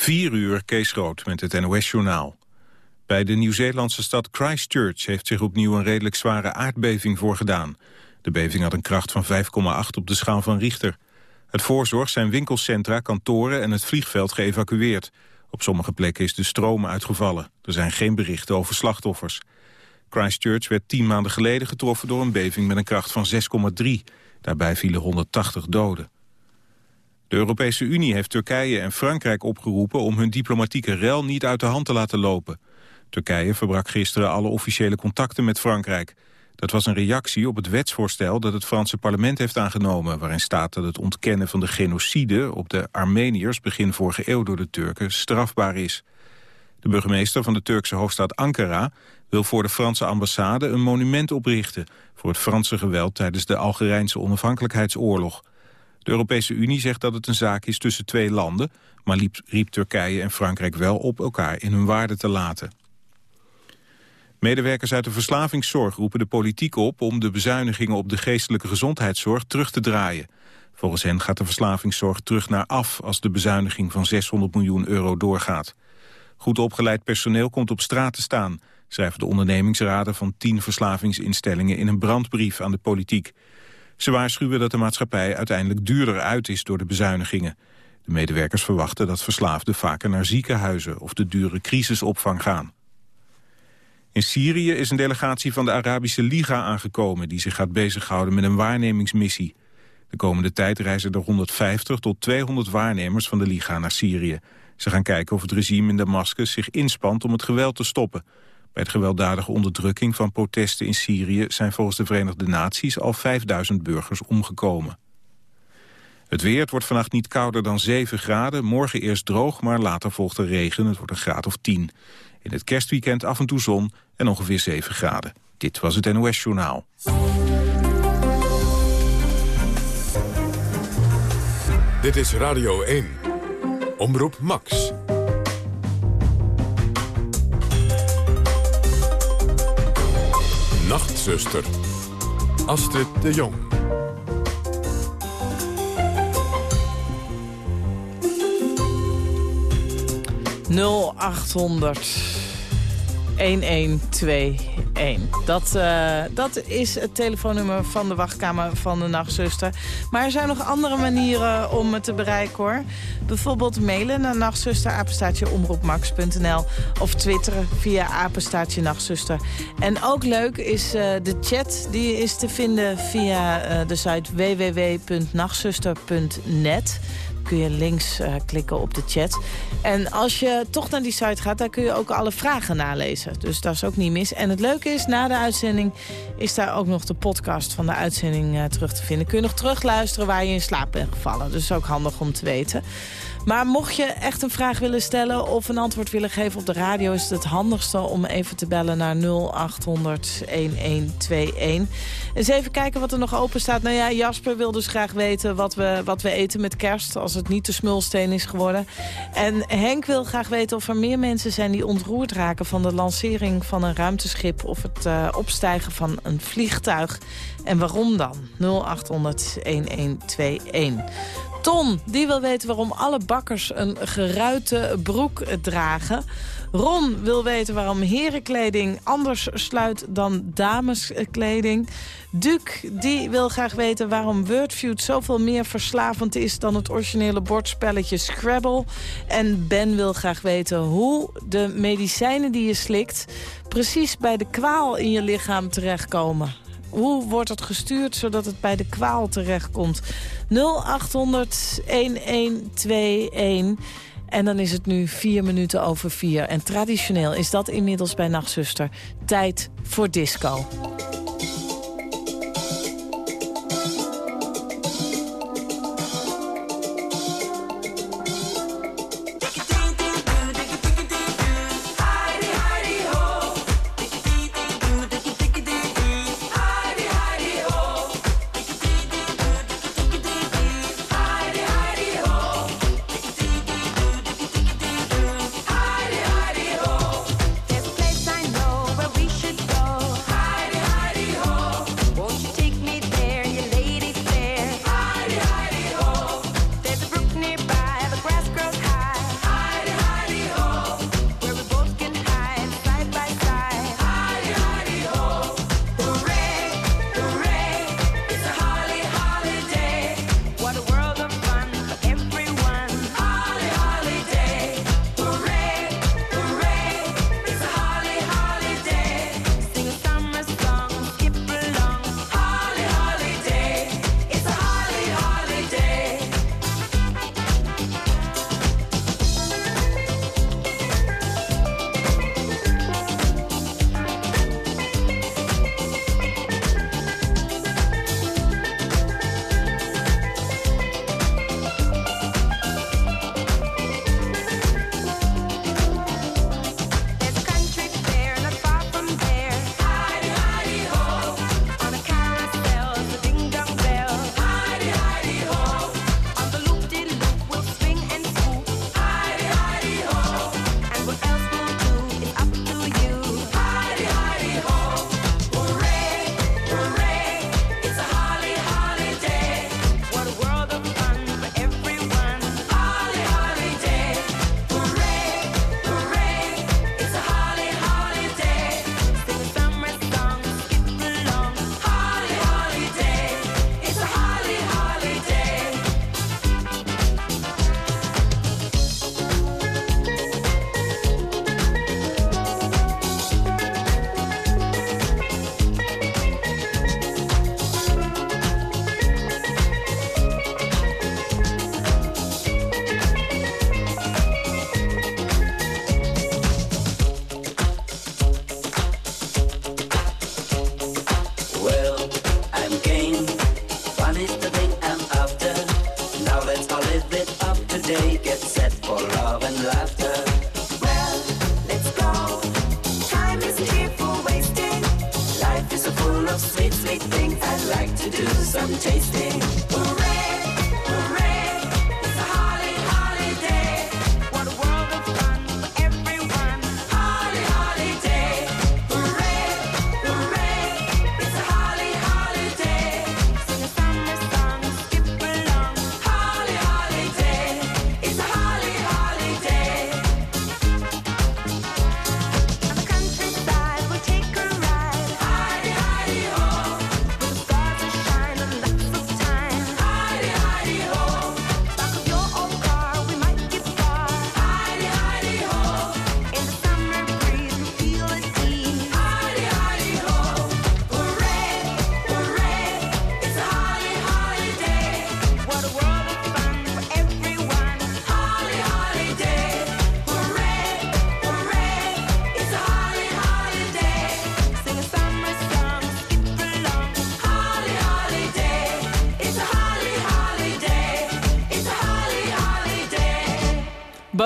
4 uur, Kees Groot met het NOS-journaal. Bij de Nieuw-Zeelandse stad Christchurch heeft zich opnieuw een redelijk zware aardbeving voorgedaan. De beving had een kracht van 5,8 op de schaal van Richter. Het voorzorg zijn winkelcentra, kantoren en het vliegveld geëvacueerd. Op sommige plekken is de stroom uitgevallen. Er zijn geen berichten over slachtoffers. Christchurch werd tien maanden geleden getroffen door een beving met een kracht van 6,3. Daarbij vielen 180 doden. De Europese Unie heeft Turkije en Frankrijk opgeroepen om hun diplomatieke rel niet uit de hand te laten lopen. Turkije verbrak gisteren alle officiële contacten met Frankrijk. Dat was een reactie op het wetsvoorstel dat het Franse parlement heeft aangenomen... waarin staat dat het ontkennen van de genocide op de Armeniërs... begin vorige eeuw door de Turken strafbaar is. De burgemeester van de Turkse hoofdstad Ankara... wil voor de Franse ambassade een monument oprichten... voor het Franse geweld tijdens de Algerijnse onafhankelijkheidsoorlog. De Europese Unie zegt dat het een zaak is tussen twee landen... maar riep Turkije en Frankrijk wel op elkaar in hun waarde te laten. Medewerkers uit de verslavingszorg roepen de politiek op... om de bezuinigingen op de geestelijke gezondheidszorg terug te draaien. Volgens hen gaat de verslavingszorg terug naar af... als de bezuiniging van 600 miljoen euro doorgaat. Goed opgeleid personeel komt op straat te staan... schrijven de ondernemingsraden van tien verslavingsinstellingen... in een brandbrief aan de politiek. Ze waarschuwen dat de maatschappij uiteindelijk duurder uit is door de bezuinigingen. De medewerkers verwachten dat verslaafden vaker naar ziekenhuizen... of de dure crisisopvang gaan. In Syrië is een delegatie van de Arabische Liga aangekomen... die zich gaat bezighouden met een waarnemingsmissie. De komende tijd reizen er 150 tot 200 waarnemers van de Liga naar Syrië. Ze gaan kijken of het regime in Damascus zich inspant om het geweld te stoppen. Bij het gewelddadige onderdrukking van protesten in Syrië... zijn volgens de Verenigde Naties al 5000 burgers omgekomen. Het weer, wordt vannacht niet kouder dan 7 graden. Morgen eerst droog, maar later volgt er regen. Het wordt een graad of 10. In het kerstweekend af en toe zon en ongeveer 7 graden. Dit was het NOS Journaal. Dit is Radio 1. Omroep Max. Nachtzuster. Astrid de Jong. 0800 1121. Dat, uh, dat is het telefoonnummer van de wachtkamer van de nachtzuster. Maar er zijn nog andere manieren om het te bereiken hoor. Bijvoorbeeld mailen naar nachtzuster-omroepmax.nl of twitteren via apenstaatje nachtzuster. En ook leuk is uh, de chat, die is te vinden via uh, de site www.nachtzuster.net kun je links uh, klikken op de chat. En als je toch naar die site gaat, daar kun je ook alle vragen nalezen. Dus dat is ook niet mis. En het leuke is, na de uitzending is daar ook nog de podcast van de uitzending uh, terug te vinden. Kun je nog terugluisteren waar je in slaap bent gevallen. Dus ook handig om te weten. Maar mocht je echt een vraag willen stellen of een antwoord willen geven op de radio... is het handigste om even te bellen naar 0800 1121. Eens even kijken wat er nog open staat. Nou ja, Jasper wil dus graag weten wat we, wat we eten met kerst... als het niet de smulsteen is geworden. En Henk wil graag weten of er meer mensen zijn die ontroerd raken... van de lancering van een ruimteschip of het uh, opstijgen van een vliegtuig. En waarom dan? 0800 1121. Ton, die wil weten waarom alle bakkers een geruite broek dragen. Ron wil weten waarom herenkleding anders sluit dan dameskleding. Duc, die wil graag weten waarom Wordfeud zoveel meer verslavend is... dan het originele bordspelletje Scrabble. En Ben wil graag weten hoe de medicijnen die je slikt... precies bij de kwaal in je lichaam terechtkomen. Hoe wordt het gestuurd zodat het bij de kwaal terechtkomt? 0800 1121. En dan is het nu vier minuten over vier. En traditioneel is dat inmiddels bij Nachtzuster tijd voor disco.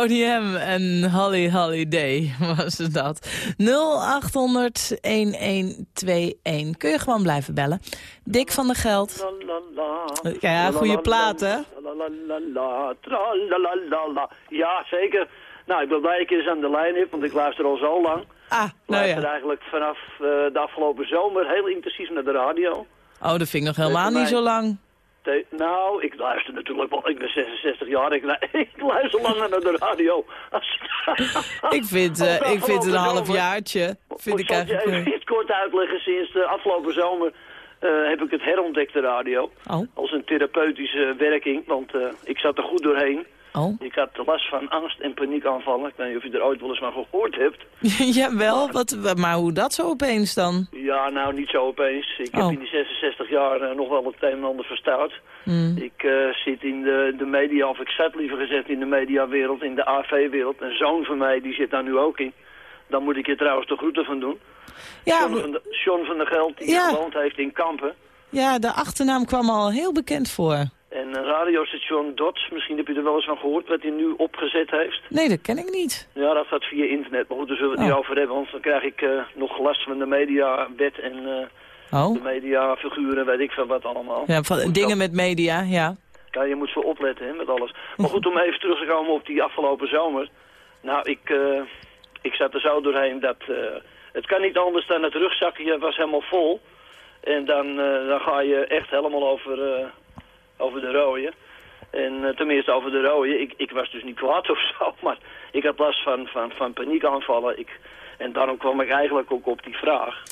Boney M en Holly Holiday was het dat. 0800-1121. Kun je gewoon blijven bellen. Dick van der Geld. Ja, goede plaat, hè? Ja, zeker. Nou, ik ben blij dat ik eens aan de lijn heb, want ik luister al zo lang. Ah, nou luister ja. eigenlijk vanaf eh, de afgelopen zomer heel intensief naar de radio. Oh, dat vind ik nog helemaal niet zo lang. Te- nou, ik luister natuurlijk wel. Ik ben 66 jaar. Ik, lu- ik luister langer naar de radio. Ik vind, eh, Als ik vind het een afgelopen half zomer. jaartje. Vind ik eigenlijk... even eh, iets kort uitleggen. Sinds de afgelopen zomer eh, heb ik het herontdekt, de radio. Oh, Als een therapeutische werking, want eh, ik zat er goed doorheen. Oh. Ik had last van angst- en paniekaanvallen. Ik weet niet of je er ooit wel eens van gehoord hebt. Jawel, wat, maar hoe dat zo opeens dan? Ja, nou niet zo opeens. Ik Oh. heb in die 66 jaar eh, nog wel het een en ander verstout. Hmm. Ik eh, zit in de, de media, of ik zat liever gezegd in de mediawereld, in de AV-wereld. Een zoon van mij, die zit daar nu ook in. Dan moet ik je trouwens de groeten van doen. Ja, John, van de, John van der Geld, die Ja. gewoond heeft in Kampen. ja, de achternaam kwam al heel bekend voor. En een radiostation Dots, misschien heb je er wel eens van gehoord, wat hij nu opgezet heeft. Nee, dat ken ik niet. Ja, dat gaat via internet. Maar goed, daar zullen we het Oh. niet over hebben, want dan krijg ik eh, nog last van de mediawet en eh, Oh, de mediafiguren, weet ik veel wat allemaal. ja, van, Goed, dingen met media, ja. Ja, je moet zo opletten hè, met alles. Maar goed, om even terug te komen op die afgelopen zomer. Nou, ik, eh, ik zat er zo doorheen dat... het kan niet anders dan het rugzakje was helemaal vol. En dan, dan ga je echt helemaal over, over de rode. En eh, tenminste over de rode. Ik, ik was dus niet kwaad of zo, maar ik had last van, van, van paniekaanvallen. Ik, en daarom kwam ik eigenlijk ook op die vraag.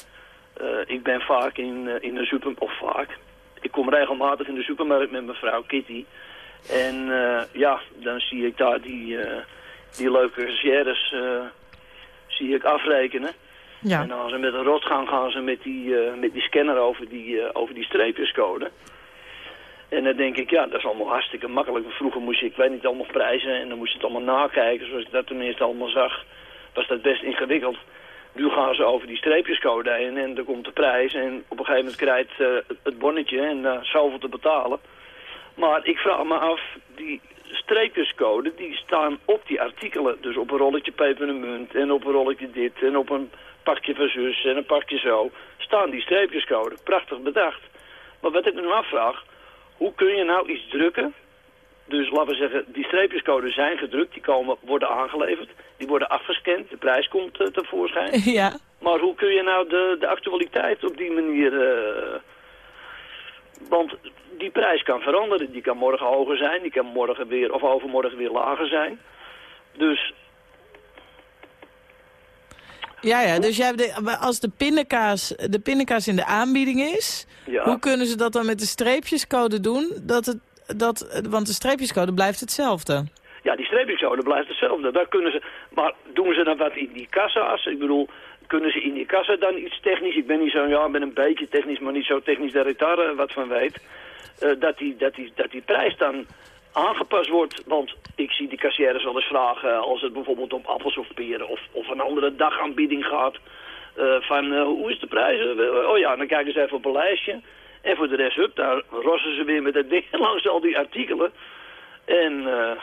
Eh, ik ben vaak in, eh, in de supermarkt, of vaak, ik kom regelmatig in de supermarkt met mijn vrouw Kitty. En ja, dan zie ik daar die, die leuke eh, zie ik afrekenen. Ja, En dan gaan ze met een rotgang gaan ze met die, met die scanner over die, over die streepjescode. En dan denk ik, ja, dat is allemaal hartstikke makkelijk. Vroeger moest je, ik weet niet, allemaal prijzen en dan moest je het allemaal nakijken. Zoals ik dat tenminste allemaal zag, was dat best ingewikkeld. Nu gaan ze over die streepjescode heen en dan komt de prijs. En op een gegeven moment krijgt het- het bonnetje en uh, zoveel te betalen. Maar ik vraag me af, die streepjescode die staan op die artikelen. Dus op een rolletje pepermunt en op een rolletje dit en op een pakje van zus en een pakje zo. Staan die streepjescode. Prachtig bedacht. Maar wat ik me nu afvraag, hoe kun je nou iets drukken? Dus laten we zeggen, die streepjescodes zijn gedrukt, die komen, worden aangeleverd. Die worden afgescand, de prijs komt eh, tevoorschijn. ja. Maar hoe kun je nou de, de actualiteit op die manier... eh, want die prijs kan veranderen. Die kan morgen hoger zijn, die kan morgen weer of overmorgen weer lager zijn. Dus Ja, ja, dus jij, hebt de- als de pindakaas, de pindakaas in de aanbieding is... ja, hoe kunnen ze dat dan met de streepjescode doen? Dat het, dat, want de streepjescode blijft hetzelfde. ja die streepjescode blijft hetzelfde. Daar kunnen ze, maar doen ze dan wat in die kassa's? Ik bedoel, kunnen ze in die kassa dan iets technisch? Ik ben niet zo, ja, ik ben een beetje technisch, maar niet zo technisch dat ik daar eh, wat van weet. Eh, dat, die, dat, die, dat die prijs dan aangepast wordt. Want ik zie die kassières wel eens vragen als het bijvoorbeeld om appels of peren of, of een andere dagaanbieding gaat. eh, van eh, hoe is de prijs? Eh, Oh ja, dan kijken ze even op een lijstje. En voor de rest, hup, daar rossen ze weer met het ding langs al die artikelen. En eh,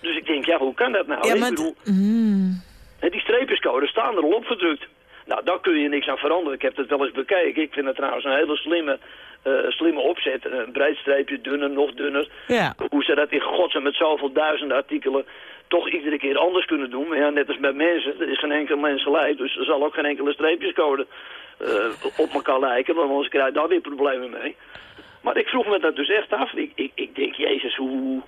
Dus ik denk, ja, hoe kan dat nou? Ja, ik maar... bedoel, Mm, die streepjescode staan er al opgedrukt. Nou, daar kun je niks aan veranderen. Ik heb het wel eens bekeken. Ik vind het trouwens een hele slimme, eh, slimme opzet. Een breed streepje, dunner, nog dunner. ja. Hoe ze dat in godsnaam met zoveel duizenden artikelen toch iedere keer anders kunnen doen. Maar ja, net als bij mensen, er is geen enkel mens gelijk. Dus er zal ook geen enkele streepjescode eh, op elkaar lijken. Want anders krijg je daar weer problemen mee. Maar ik vroeg me dat dus echt af. Ik, ik, ik denk, jezus, hoe,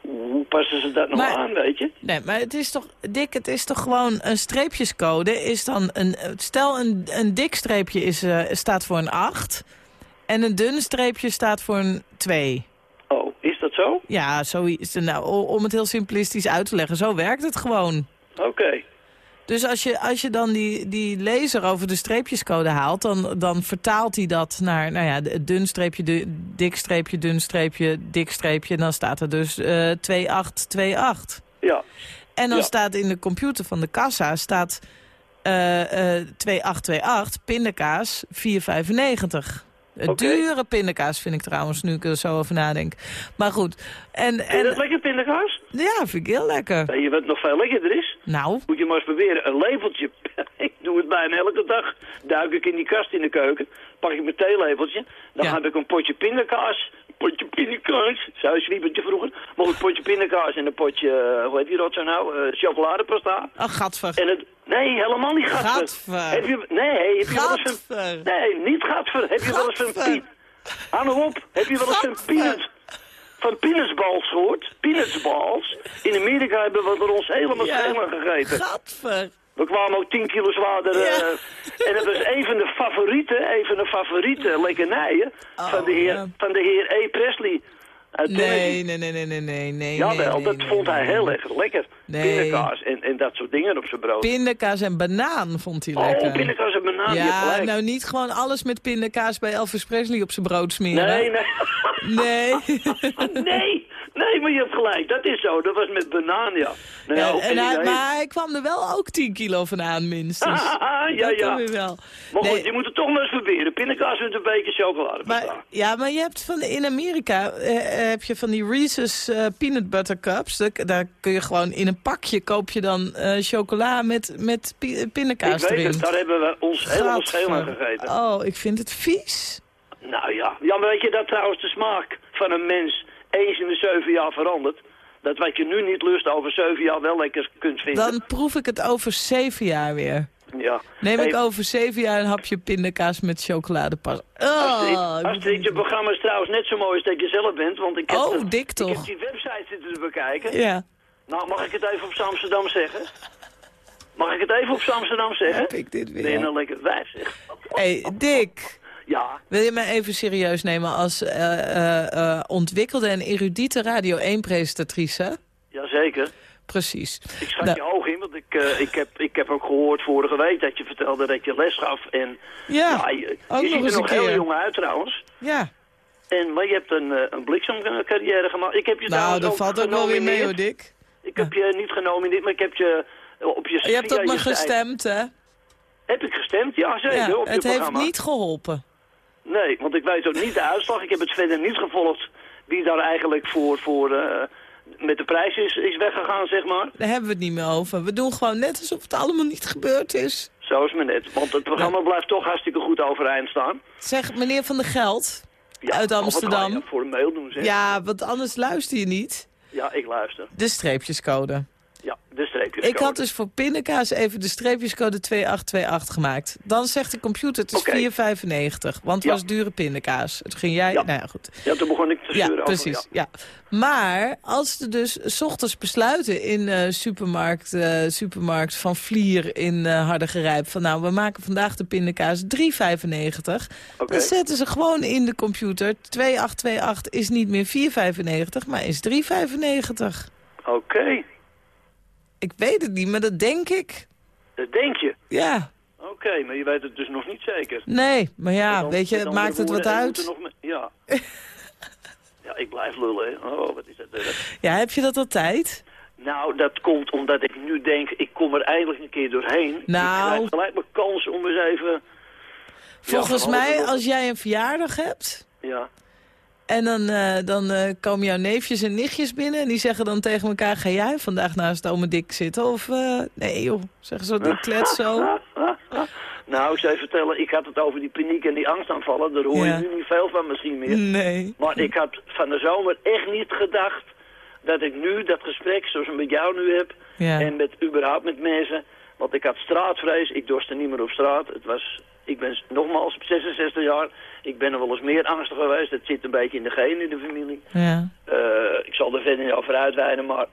hoe passen ze dat nou Maar- aan, weet je? Nee, maar het is toch, Dick, het is toch gewoon een streepjescode. Is dan een, stel, een, een dik streepje is, eh, staat voor een 8. En een dun streepje staat voor een 2. Oh, is dat zo? Ja, zo is het, nou, om het heel simplistisch uit te leggen. Zo werkt het gewoon. Oké. Dus als je, als je dan die, die laser over de streepjescode haalt... Dan, dan vertaalt hij dat naar nou ja, dun streepje, dik streepje, dun streepje, dik streepje. En dan staat er dus eh 2828. Ja. En dan Ja. staat in de computer van de kassa staat eh, eh, 2828, pindakaas 4,95. Een Oké. dure pindakaas vind ik trouwens, nu ik er zo over nadenk. Maar goed. En, Vind je dat en lekker, pindakaas? ja, vind ik heel lekker. Weet je wat nog veel lekkerder is? Nou, Moet je maar eens proberen. Een lepeltje. ik doe het bijna elke dag. Duik ik in die kast in de keuken. Pak ik mijn theelepeltje. Dan Ja. heb ik een potje pindakaas. Potje pindakaas. Zuisliepertje vroeger. Maar een potje pindakaas en een potje, eh, hoe heet die rotzo nou? Eh chocoladepasta. ach, gadver. En het... Nee, helemaal niet gatver. Gadver. Heb je... Nee, heb je wel eens een... Nee, niet gatver. Heb je wel eens een... Pien... Hou nou op. Heb je wel eens een peanut... Van peanutsballs gehoord? Peanutsballs. In Amerika hebben we er ons helemaal Ja. gegeten. Gadver. We kwamen ook 10 kilo zwaarder. Ja. eh, en het was een van de favoriete, een van de favoriete lekkernijen van, de heer, ja. van de heer E. Presley. Nee, nee, nee, nee, nee, nee, nee. Jawel, nee, dat nee, vond nee, hij heel erg lekker. Pindakaas en, en dat soort dingen op zijn brood. Pindakaas en banaan vond hij lekker. oh, pindakaas en banaan, Ja, nou niet gewoon alles met pindakaas bij Elvis Presley op zijn brood smeren. nee, nee. Nee. nee, nee, maar je hebt gelijk. Dat is zo. Dat was met banaan, ja. Nou, ja, En, hij, maar hij kwam er wel ook 10 kilo van aan, minstens. ja, dat ja. weer wel. Maar goed, je moet het toch maar eens proberen. Pindakaas met een beetje chocolade. maar, ja, maar je hebt van, in Amerika eh, heb je van die Reese's eh, peanut butter cups. Daar, daar kun je gewoon in een pakje koop je dan eh, chocola met, met pi- pindakaas Ik weet erin. het, daar hebben we ons helemaal schema gegeten. Oh, ik vind het vies. Nou ja, ja, maar weet je dat trouwens de smaak van een mens eens in de zeven jaar verandert? Dat wat je nu niet lust over zeven jaar wel lekker kunt vinden. Dan proef ik het over zeven jaar weer. Ja. Neem Hey, ik over zeven jaar een hapje pindakaas met chocoladepas. Als Oh, dit, als dit je programma is trouwens net zo mooi als dat je zelf bent, want ik heb, Oh, dik ik toch? heb die website zitten te bekijken. ja, Nou, mag ik het even op Amsterdam zeggen? Mag ik het even op Amsterdam zeggen? heb ik dit Ben je weer. nou lekker wijf, zeg. hey, Dick. Ja, Wil je mij even serieus nemen als eh, eh, eh, ontwikkelde en erudite Radio 1-presentatrice? jazeker. Precies. Ik schat Nou, je hoog in, want ik, ik, heb, ik heb ook gehoord vorige week dat je vertelde dat je les gaf. En Ja, je, ook je nog ziet er nog heel jong uit trouwens. Ja, En, maar je hebt een, een bliksemcarrière gemaakt. Ik heb je nou, dat valt ook wel weer mee hoor. Dick. Ik heb je niet genomineerd, maar ik heb je op je Je hebt op me gestemd, hè? Heb ik gestemd? Ja, zeker. Ja, op je het heeft programma. niet geholpen. Nee, want ik weet ook niet de uitslag. Ik heb het verder niet gevolgd wie daar eigenlijk voor, voor eh, met de prijs is, is weggegaan, zeg maar. Daar hebben we het niet meer over. We doen gewoon net alsof het allemaal niet gebeurd is. Zo is me net. Want het programma blijft toch hartstikke goed overeind staan. Zeg, meneer Van der Geld Ja, uit Amsterdam. voor een mail doen, zeg. Ja, want anders luister je niet. Ja, ik luister. De streepjescode. Ja. Ik had dus voor pindakaas even de streepjescode 2828 gemaakt. Dan zegt de computer het is Oké. 4,95. Want het Ja. was dure pindakaas. Het ging jij... Ja. Nou ja, goed. Ja, toen begon ik te Ja, sturen precies. over. Ja. Maar als ze dus 's ochtends besluiten in eh, supermarkt, eh, supermarkt van Vlier in eh Hardergerijp... van nou, we maken vandaag de pindakaas 3,95... Oké. dan zetten ze gewoon in de computer... 2828 is niet meer 4,95, maar is 3,95. Oké, Ik weet het niet, maar dat denk ik. dat denk je. Ja, Oké, maar je weet het dus nog niet zeker. nee, maar ja, Dan- weet je, het maakt het wat uit. nog Ja. ja, ik blijf lullen, hè. Oh, wat is dat. Ja, heb je dat altijd? Nou, dat komt omdat ik nu denk, ik kom er eindelijk een keer doorheen. Nou. Ik krijg gelijk mijn kans om eens even... Volgens mij, als jij een verjaardag hebt... Ja, En dan, eh, dan eh, komen jouw neefjes en nichtjes binnen... en die zeggen dan tegen elkaar... ga jij vandaag naast ome Dick zitten? Of eh, nee joh, zeggen ze die klets zo. Nou, je vertellen, ik had het over die paniek en die angstaanvallen. Daar hoor Ja. je nu niet veel van misschien meer. Nee. Maar ik had van de zomer echt niet gedacht dat ik nu dat gesprek zoals ik met jou nu heb... Ja. en met überhaupt met mensen... Want ik had straatvrees, ik dorste niet meer op straat. Het was, ik ben nogmaals 66 jaar, ik ben er wel eens meer angstig geweest. Het zit een beetje in de genen in de familie. Ja. Eh, ik zal er verder niet over uitweiden, maar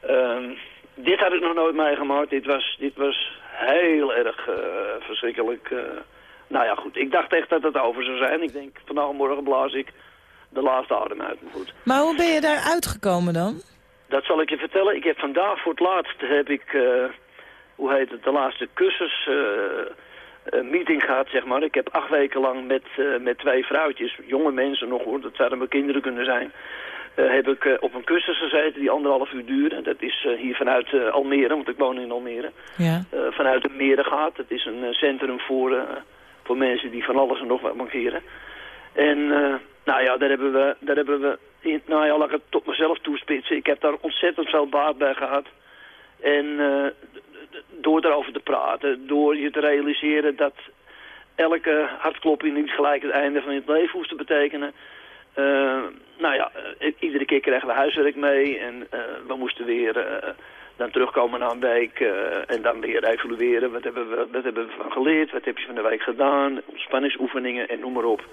ehm, dit had ik nog nooit meegemaakt. Dit was, dit was heel erg eh, verschrikkelijk. eh. nou ja, goed. Ik dacht echt dat het over zou zijn. Ik denk, vandaag morgen blaas ik de laatste adem uit. Maar goed. Maar hoe ben je daar uitgekomen dan? Dat zal ik je vertellen. Ik heb vandaag voor het laatst, heb ik, hoe heet het, de laatste cursus eh, eh, meeting gehad, zeg maar. Ik heb acht weken lang met, eh, met twee vrouwtjes, jonge mensen nog hoor, dat zouden mijn kinderen kunnen zijn, heb ik op een cursus gezeten die anderhalf uur duurde. Dat is hier vanuit Almere, want ik woon in Almere. Ja. vanuit de Meren gaat. Het is een centrum voor, voor mensen die van alles en nog wat mankeren. En nou ja, daar hebben we, daar hebben we in, nou ja, laat ik het tot mezelf toespitsen. Ik heb daar ontzettend veel baat bij gehad. En door daarover te praten, door je te realiseren dat elke hartklopping niet gelijk het einde van je leven hoeft te betekenen. Eh, nou ja, eh, iedere keer kregen we huiswerk mee en eh, we moesten weer dan terugkomen na een week en dan weer evalueren. Wat hebben, we, wat hebben we van geleerd, wat heb je van de week gedaan, ontspanningsoefeningen en noem maar op.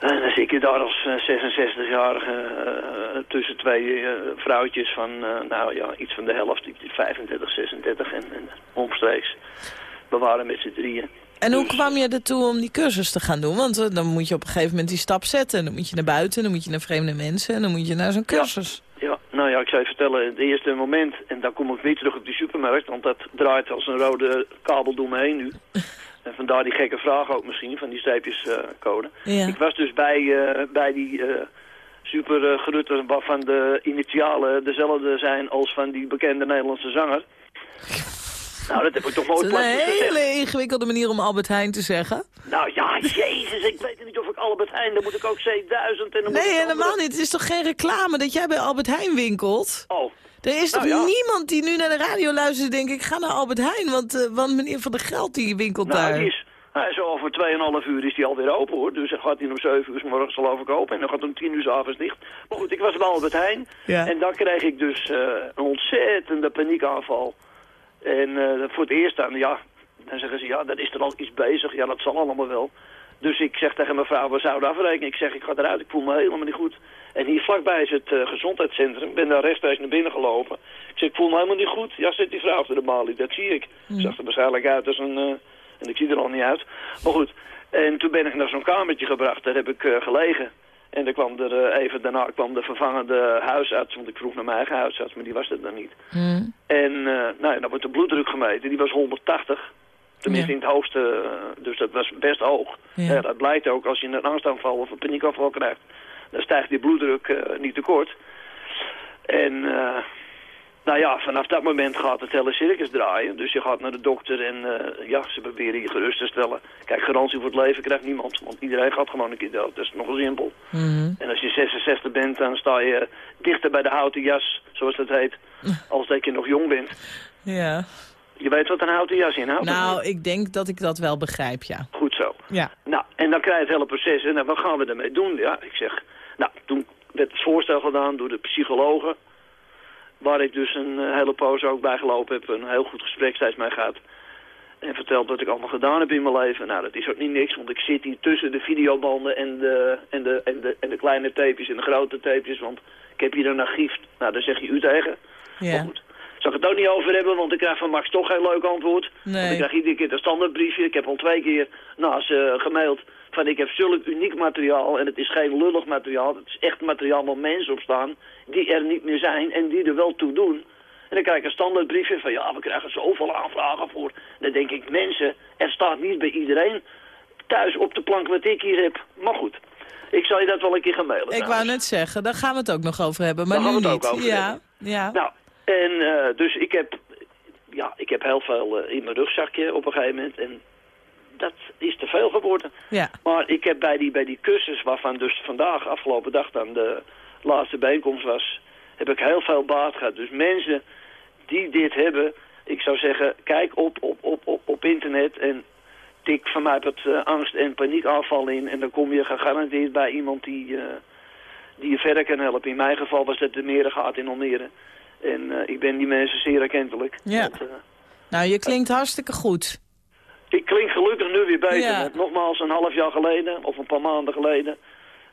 En dan zit je daar als eh, 66-jarige eh, tussen twee eh, vrouwtjes van, eh, nou ja, iets van de helft, die 35, 36 en, en omstreeks. We waren met z'n drieën. En hoe Dus- kwam je ertoe om die cursus te gaan doen? Want eh, dan moet je op een gegeven moment die stap zetten. En dan moet je naar buiten, dan moet je naar vreemde mensen... en dan moet je naar zo'n cursus. Ja, nou ja, ik zou je vertellen, het eerste moment, en dan kom ik weer terug op die supermarkt, want dat draait als een rode kabel door me heen nu. En vandaar die gekke vraag ook misschien, van die streepjescode. Ja. Ik was dus bij, eh, bij die eh super uh, waarvan de initialen dezelfde zijn als van die bekende Nederlandse zanger. Nou, dat heb ik toch Het nooit is een gezegd. hele ingewikkelde manier om Albert Heijn te zeggen. Nou ja, jezus, ik weet niet of ik Albert Heijn, dan moet ik ook C1000 en dan moet Nee, ik helemaal andere- niet. Het is toch geen reclame dat jij bij Albert Heijn winkelt? Oh, Er is Nou toch ja. niemand die nu naar de radio luistert en denkt... ik ga naar Albert Heijn, want, eh, want meneer Van der Geld die winkelt Nou, daar. die is, nou, zo over 2,5 uur is die alweer open hoor. Dus dan gaat hij om 7 uur 's morgens geloof ik open. En dan gaat hij om 10 uur 's avonds dicht. Maar goed, ik was bij Albert Heijn. Ja. En dan kreeg ik dus eh, een ontzettende paniekaanval. En eh, voor het eerst dan, ja, dan zeggen ze, ja, dan is er al iets bezig. Ja, dat zal allemaal wel. Dus ik zeg tegen mijn vrouw, we zouden afrekenen. Ik zeg, ik ga eruit, ik voel me helemaal niet goed. En hier vlakbij is het eh, gezondheidscentrum. Ik ben daar rechtstreeks naar binnen gelopen. Ik zeg, ik voel me helemaal niet goed. Ja, zit die vrouw achter de balie, dat zie ik. Ik zag er waarschijnlijk uit als een... eh, en ik zie er al niet uit. Maar goed, en toen ben ik naar zo'n kamertje gebracht. Daar heb ik eh, gelegen. En dan kwam er even daarna kwam de vervangende huisarts. Want ik vroeg naar mijn eigen huisarts, maar die was er dan niet. Hmm. En nou ja, dan wordt de bloeddruk gemeten. Die was 180. Tenminste Ja. in het hoogste, dus dat was best hoog. Ja. Ja, dat blijkt ook als je een angstaanval of een paniekaanval krijgt. Dan stijgt die bloeddruk eh, niet tekort. En eh, nou ja, vanaf dat moment gaat het hele circus draaien. Dus je gaat naar de dokter en eh, ja, ze proberen je gerust te stellen. Kijk, garantie voor het leven krijgt niemand. Want iedereen gaat gewoon een keer dood. Dat is nogal simpel. Mhm. En als je 66 bent, dan sta je dichter bij de houten jas, zoals dat heet, als dat je nog jong bent. Ja. Je weet wat een houten jas inhoudt? Nou, ik denk dat ik dat wel begrijp, ja. Goed zo. Ja. Nou, en dan krijg je het hele proces. En dan, wat gaan we ermee doen? Ja, ik zeg, nou, toen werd het voorstel gedaan door de psychologen. Waar ik dus een eh, hele poos ook bij gelopen heb. Een heel goed gesprek steeds mee gehad. En verteld wat ik allemaal gedaan heb in mijn leven. Nou, dat is ook niet niks, want ik zit hier tussen de videobanden en de, en de, en de, en de kleine tapejes en de grote tapejes. Want ik heb hier een archief. Nou, daar zeg je u tegen. Maar Ja. goed. Zal ik het ook niet over hebben, want ik krijg van Max toch geen leuk antwoord. Want Nee. ik krijg iedere keer een standaardbriefje. Ik heb al twee keer naast ze gemaild van ik heb zulk uniek materiaal en het is geen lullig materiaal. Het is echt materiaal waar mensen op staan die er niet meer zijn en die er wel toe doen. En dan krijg ik een standaardbriefje van ja, we krijgen zoveel aanvragen voor. Dan denk ik, mensen, er staat niet bij iedereen thuis op de plank wat ik hier heb. Maar goed, ik zal je dat wel een keer gaan mailen. Ik wou net zeggen, daar gaan we het ook nog over hebben. Maar Daar nu we het niet. ook over ja. hebben. Ja. Nou, en eh, dus ik heb, ja, ik heb heel veel eh, in mijn rugzakje op een gegeven moment. En dat is te veel geworden. Ja. Maar ik heb bij die, bij die cursus, waarvan dus vandaag, afgelopen dag dan de laatste bijeenkomst was, heb ik heel veel baat gehad. Dus mensen die dit hebben, ik zou zeggen, kijk op, op, op, op, op internet en tik van mij wat eh, angst en paniekaanval in. En dan kom je gegarandeerd bij iemand die, eh, die je verder kan helpen. In mijn geval was het de Meren gaat in Almere. En eh, ik ben die mensen zeer erkentelijk. Ja. Dat, Nou, je klinkt hartstikke goed. Ik klink gelukkig nu weer beter. Ja. Nogmaals, een half jaar geleden, of een paar maanden geleden...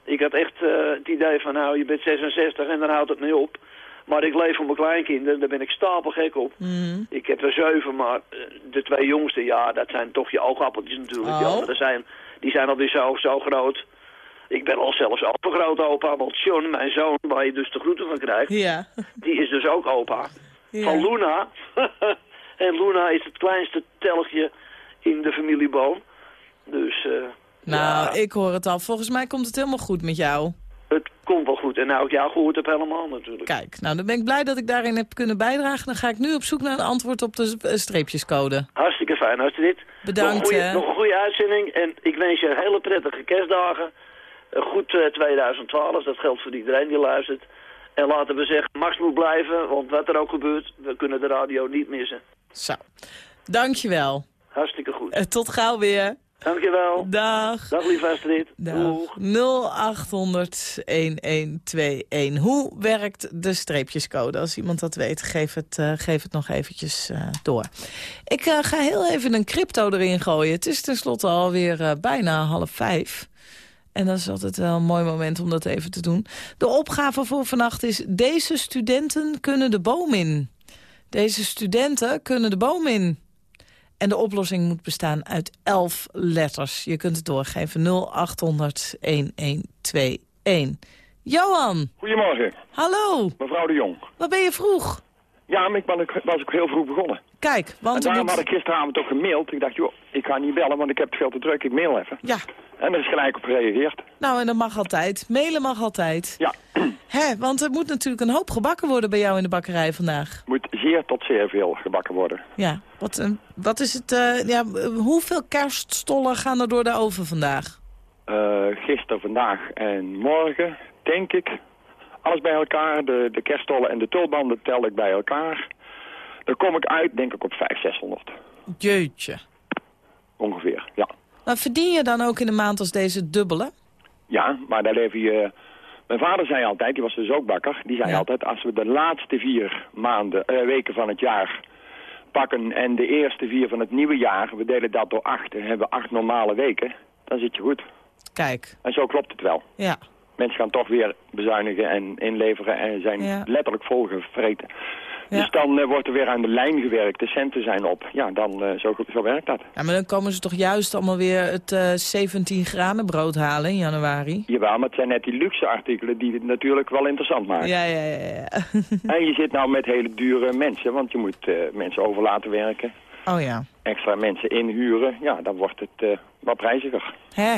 Ik had echt eh, het idee van, nou, je bent 66 en dan houdt het mee op. Maar ik leef voor mijn kleinkinderen, daar ben ik stapelgek op. Mhm. Ik heb er zeven, maar eh, de twee jongste, ja, dat zijn toch je oogappeltjes natuurlijk. Oh. Ja, maar zijn, die zijn alweer zo, zo groot. Ik ben al zelfs overgroot opa, want John, mijn zoon, waar je dus de groeten van krijgt, Ja. die is dus ook opa. Van Luna. en Luna is het kleinste telgje in de familieboom. Dus eh, Nou, ja, ik hoor het al. Volgens mij komt het helemaal goed met jou. het komt wel goed. En nou ik jou gehoord heb helemaal natuurlijk. Kijk, nou dan ben ik blij dat ik daarin heb kunnen bijdragen. Dan ga ik nu op zoek naar een antwoord op de eh, streepjescode. Hartstikke fijn, hartstikke dit. Bedankt, Nog een, een goede uitzending en ik wens je hele prettige kerstdagen. Een goed eh, 2012, dat geldt voor iedereen die luistert. En laten we zeggen, Max moet blijven, want wat er ook gebeurt, we kunnen de radio niet missen. Zo. Dankjewel. Hartstikke goed. Eh, tot gauw weer. Dankjewel. Dag. Dag lieve Astrid. Dag. Doeg. 0800-1121. Hoe werkt de streepjescode? Als iemand dat weet, geef het, eh, geef het nog eventjes eh, door. Ik ga heel even een crypto erin gooien. Het is tenslotte alweer bijna half vijf. En dat is altijd wel een mooi moment om dat even te doen. De opgave voor vannacht is... deze studenten kunnen de boom in. Deze studenten kunnen de boom in. En de oplossing moet bestaan uit elf letters. Je kunt het doorgeven 0800-1121. Johan, Goedemorgen, hallo. mevrouw de Jong. Wat ben je vroeg? Ja, maar ik ben, ook- was ook heel vroeg begonnen. Kijk, En want er daarom had ik gisteravond ook gemaild. Ik dacht, joh, ik ga niet bellen, want ik heb het veel te druk. Ik mail even. Ja, En er is gelijk op gereageerd. nou en dat mag altijd. Mailen mag altijd. Ja, Hè, want er moet natuurlijk een hoop gebakken worden bij jou in de bakkerij vandaag. moet zeer tot zeer veel gebakken worden. Ja, wat, eh, wat is het... eh, ja, hoeveel kerststollen gaan er door de oven vandaag? Eh gisteren, vandaag en morgen, denk ik. Alles bij elkaar, de, de kerststollen en de tulbanden tel ik bij elkaar. Dan kom ik uit, denk ik, op 500, 600. Jeutje. Ongeveer, ja. Maar verdien je dan ook in een maand als deze dubbele? Ja, maar daar lever je... Mijn vader zei altijd, die was dus ook bakker, die zei Ja. altijd... als we de laatste vier maanden, eh, weken van het jaar pakken en de eerste vier van het nieuwe jaar... we delen dat door acht en hebben acht normale weken, dan zit je goed. Kijk, En zo klopt het wel. ja. Mensen gaan toch weer bezuinigen en inleveren en zijn Ja. letterlijk volgevreten. Ja. Dus dan eh, wordt er weer aan de lijn gewerkt, de centen zijn op. Ja, dan eh, zo, zo werkt dat. Ja, maar dan komen ze toch juist allemaal weer het eh 17 graden brood halen in januari? Jawel, maar het zijn net die luxe artikelen die het natuurlijk wel interessant maken. Ja, ja, ja. ja. En je zit nou met hele dure mensen, want je moet eh, mensen over laten werken. Oh ja. Extra mensen inhuren, ja, dan wordt het eh, wat prijziger. Hè?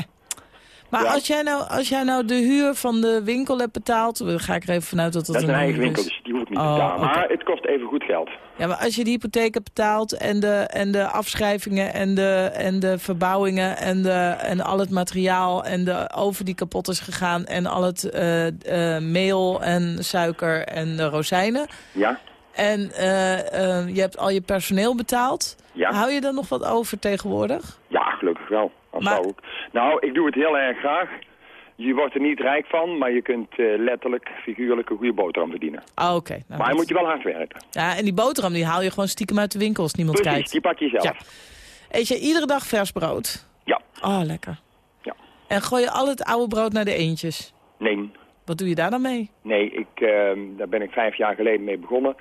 Maar Ja. als, jij nou, als jij nou de huur van de winkel hebt betaald... dan ga ik er even vanuit dat dat, Dat een eigen winkel, is. dus die hoeft niet Oh, betalen. Maar het kost even goed geld. Ja, maar als je die hypotheek hebt betaald... en de, en de afschrijvingen en de, en de verbouwingen... En, de, en al het materiaal en de oven die kapot is gegaan... en al het eh, meel en suiker en de rozijnen... Ja, en eh, je hebt al je personeel betaald... ja. hou je dan nog wat over tegenwoordig? Ja, gelukkig wel. Maar- zou. Nou, ik doe het heel erg graag. Je wordt er niet rijk van, maar je kunt eh, letterlijk, figuurlijk een goede boterham verdienen. Ah, oké. Nou, maar dan moet je wel hard werken. Ja, en die boterham die haal je gewoon stiekem uit de winkel als niemand Precies, kijkt. die pak je zelf. Ja. Eet je iedere dag vers brood? Ja. Oh, lekker. Ja. En gooi je al het oude brood naar de eentjes? Nee, Wat doe je daar dan mee? nee, ik, eh, daar ben ik vijf jaar geleden mee begonnen.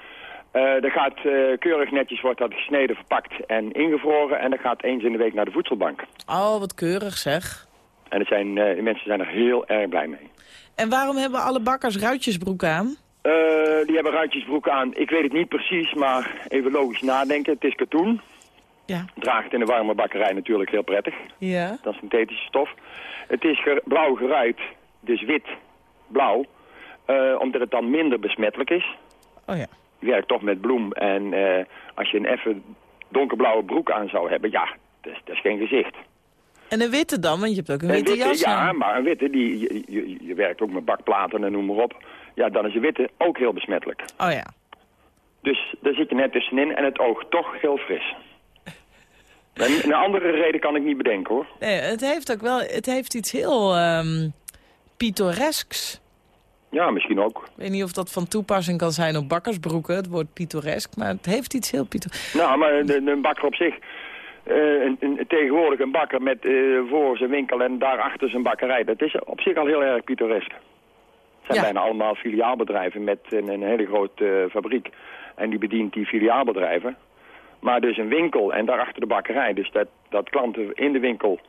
Eh dat gaat eh, keurig netjes, wordt dat gesneden, verpakt en ingevroren. En dat gaat eens in de week naar de voedselbank. Oh, wat keurig zeg. En er zijn, eh, de mensen zijn er heel erg blij mee. En waarom hebben alle bakkers ruitjesbroek aan? Die hebben ruitjesbroek aan. Ik weet het niet precies, maar even logisch nadenken. Het is katoen. Ja. Draagt in de warme bakkerij natuurlijk heel prettig. Ja. Dat is synthetische stof. Het is blauw geruit, dus wit-blauw. eh, omdat het dan minder besmettelijk is. Oh ja. Je werkt toch met bloem. En eh, als je een even donkerblauwe broek aan zou hebben, ja, dat is, dat is geen gezicht. En een witte dan, want je hebt ook een Een witte, jas ja, aan. maar een witte, die, je, je, je werkt ook met bakplaten en noem maar op. Ja, dan is een witte ook heel besmettelijk. Oh ja. Dus daar zit je net tussenin en het oog toch heel fris. En een andere reden kan ik niet bedenken hoor. Nee, het heeft ook wel, het heeft iets heel ehm pittoresks. Ja, misschien ook. Ik weet niet of dat van toepassing kan zijn op bakkersbroeken, het woord pittoresk. Maar het heeft iets heel pittoresks. Nou, maar een bakker op zich, eh, een, een- tegenwoordig een bakker met eh, voor zijn winkel en daarachter zijn bakkerij, dat is op zich al heel erg pittoresk. Het zijn Ja. bijna allemaal filiaalbedrijven met een, een hele grote eh, fabriek. En die bedient die filiaalbedrijven. Maar dus een winkel en daarachter de bakkerij. Dus dat, dat klanten in de winkel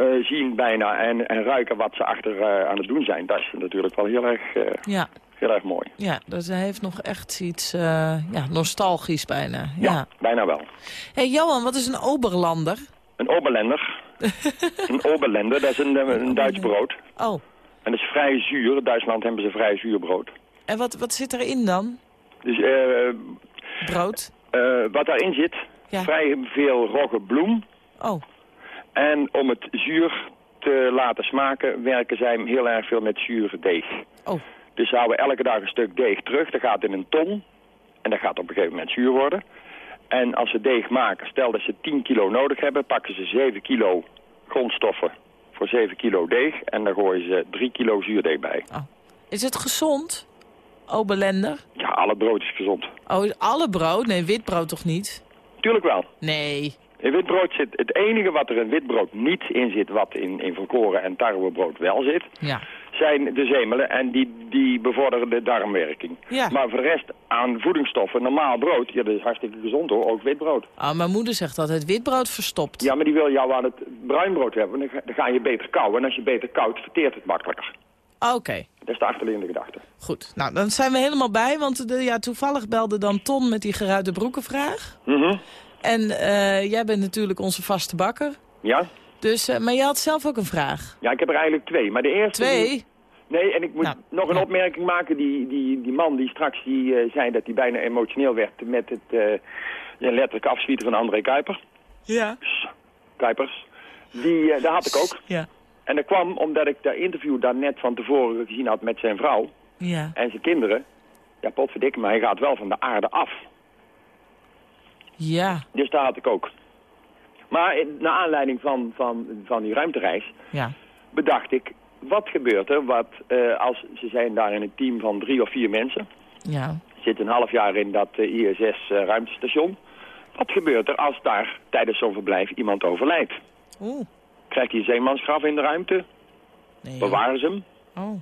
eh, zien bijna en, en ruiken wat ze achter eh, aan het doen zijn. Dat is natuurlijk wel heel erg, eh, Ja, heel erg mooi. ja, hij heeft nog echt iets ja, nostalgisch bijna. Ja, Ja. bijna wel. hey, Johan, wat is een Oberlander? Een Oberländer. een Oberländer, dat is een, een Duits brood. Oh, En dat is vrij zuur. In Duitsland hebben ze vrij zuur brood. en wat, wat zit erin dan? Dus Brood? wat daarin zit, Ja. vrij veel rogge bloem. Oh, En om het zuur te laten smaken, werken zij heel erg veel met zure deeg. oh, Dus ze houden elke dag een stuk deeg terug. Dat gaat in een ton. En dat gaat op een gegeven moment zuur worden. En als ze deeg maken, stel dat ze 10 kilo nodig hebben, pakken ze 7 kilo grondstoffen voor 7 kilo deeg. En dan gooien ze 3 kilo zuurdeeg bij. oh. Is het gezond, Oberlander? Ja, alle brood is gezond. Oh, alle brood? Nee, wit brood toch niet? Tuurlijk wel. Nee. In witbrood zit het enige wat er in witbrood niet in zit, wat in, in volkoren en tarwebrood wel zit, Ja. zijn de zemelen en die, die bevorderen de darmwerking. Ja. Maar voor de rest aan voedingsstoffen, normaal brood, ja dat is hartstikke gezond hoor, ook witbrood. Oh, mijn moeder zegt altijd witbrood verstopt. Ja, maar die wil jou aan het bruinbrood hebben, dan ga, dan ga je beter kauwen. En als je beter koudt, verteert het makkelijker. Oké, Dat is de achterliggende gedachte. goed. Nou, dan zijn we helemaal bij, want de, ja, toevallig belde dan Ton met die geruite broekenvraag. Mhm. En eh, jij bent natuurlijk onze vaste bakker. Ja? Dus, eh, maar jij had zelf ook een vraag. Ja, ik heb er eigenlijk twee. Maar de eerste... Twee? Nee, en ik moet Nou, nog een ja. opmerking maken. Die, die, die man die straks die, eh, zei dat hij bijna emotioneel werd met het eh, ja, letterlijk afschieten van André Kuiper. Ja. Kuipers. Die, eh, daar had ik ook. Ja. En dat kwam omdat ik dat interview daar net van tevoren gezien had met zijn vrouw Ja. en zijn kinderen. Ja, potverdikke, maar hij gaat wel van de aarde af. Ja. Dus daar had ik ook. Maar naar aanleiding van, van, van die ruimtereis Ja. bedacht ik, wat gebeurt er wat, eh, als ze zijn daar in een team van drie of vier mensen, Ja. zit een half jaar in dat eh, ISS-ruimtestation. Wat gebeurt er als daar tijdens zo'n verblijf iemand overlijdt? Oeh. Krijgt hij een zeemansgraf in de ruimte? Nee. Bewaren ze hem? Oh.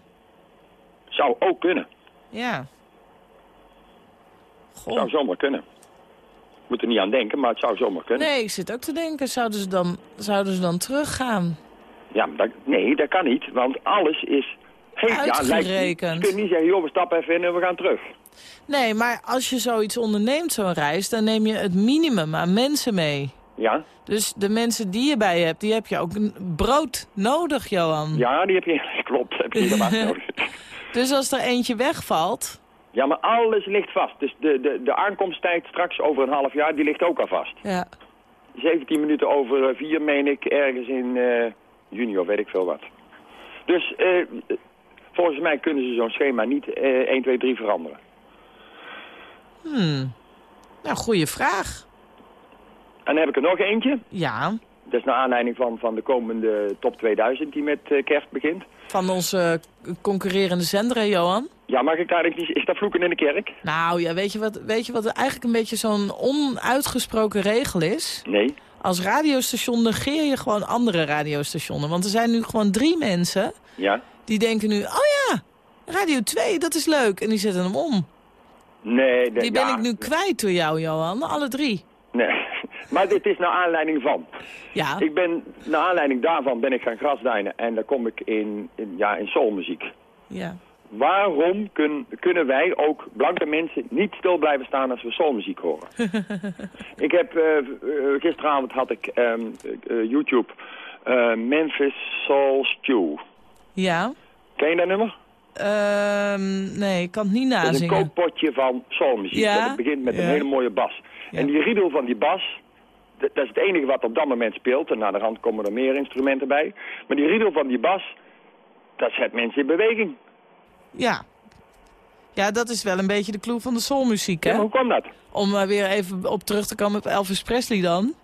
Zou ook kunnen. Ja. Zou zomaar kunnen. Moet er niet aan denken, maar het zou zomaar kunnen. Nee, ik zit ook te denken, zouden ze dan, zouden ze dan teruggaan? Ja, maar dat, nee, dat kan niet, want alles is... Hey, ja, lijkt. Uitgerekend. Je kunt niet zeggen, joh, we stappen even in en we gaan terug. Nee, maar als je zoiets onderneemt, zo'n reis, dan neem je het minimum aan mensen mee. Ja, Dus de mensen die je bij je hebt, die heb je ook brood nodig, Johan. ja die heb je, klopt, heb je helemaal nodig. Dus als er eentje wegvalt, Ja, maar alles ligt vast. Dus de, de, de aankomsttijd straks over een half jaar, die ligt ook al vast. ja. 17 minuten over 4, meen ik, ergens in eh, juni of weet ik veel wat. Dus eh, volgens mij kunnen ze zo'n schema niet eh 1, 2, 3 veranderen. Hmm. Nou, goede vraag. En dan heb ik er nog eentje. Ja, Dat is naar aanleiding van, van de komende top 2000 die met eh, kerst begint. van onze concurrerende zender, Johan. Ja, mag ik daar niet... Is dat vloeken in de kerk? Nou ja, weet je wat, weet je wat eigenlijk een beetje zo'n onuitgesproken regel is? Nee. Als radiostation negeer je gewoon andere radiostationen. Want er zijn nu gewoon drie mensen Ja? die denken nu... Oh ja, Radio 2, dat is leuk. En die zetten hem om. Nee. de- Die ben ja, ik nu kwijt door jou, Johan. Alle drie. Nee. Maar dit is naar aanleiding van. Ja, Ik ben, naar aanleiding daarvan ben ik gaan grasduinen en dan kom ik in, in, ja, in soulmuziek. ja. Waarom kun, kunnen wij ook, blanke mensen, niet stil blijven staan als we soulmuziek horen? ik heb, eh, eh, gisteravond had ik eh, YouTube Memphis Soul Stew. Ja. Ken je dat nummer? Ehm, nee, ik kan het niet Dat is een nazingen. kookpotje van soulmuziek. Ja? Het begint met Ja. een hele mooie bas. Ja. En die riedel van die bas, dat dat is het enige wat op dat moment speelt. En aan de rand komen er meer instrumenten bij. Maar die riedel van die bas, dat zet mensen in beweging. Ja. Ja, dat is wel een beetje de clue van de soulmuziek, Ja, hè? maar hoe kwam dat? Om eh, weer even op terug te komen op Elvis Presley dan.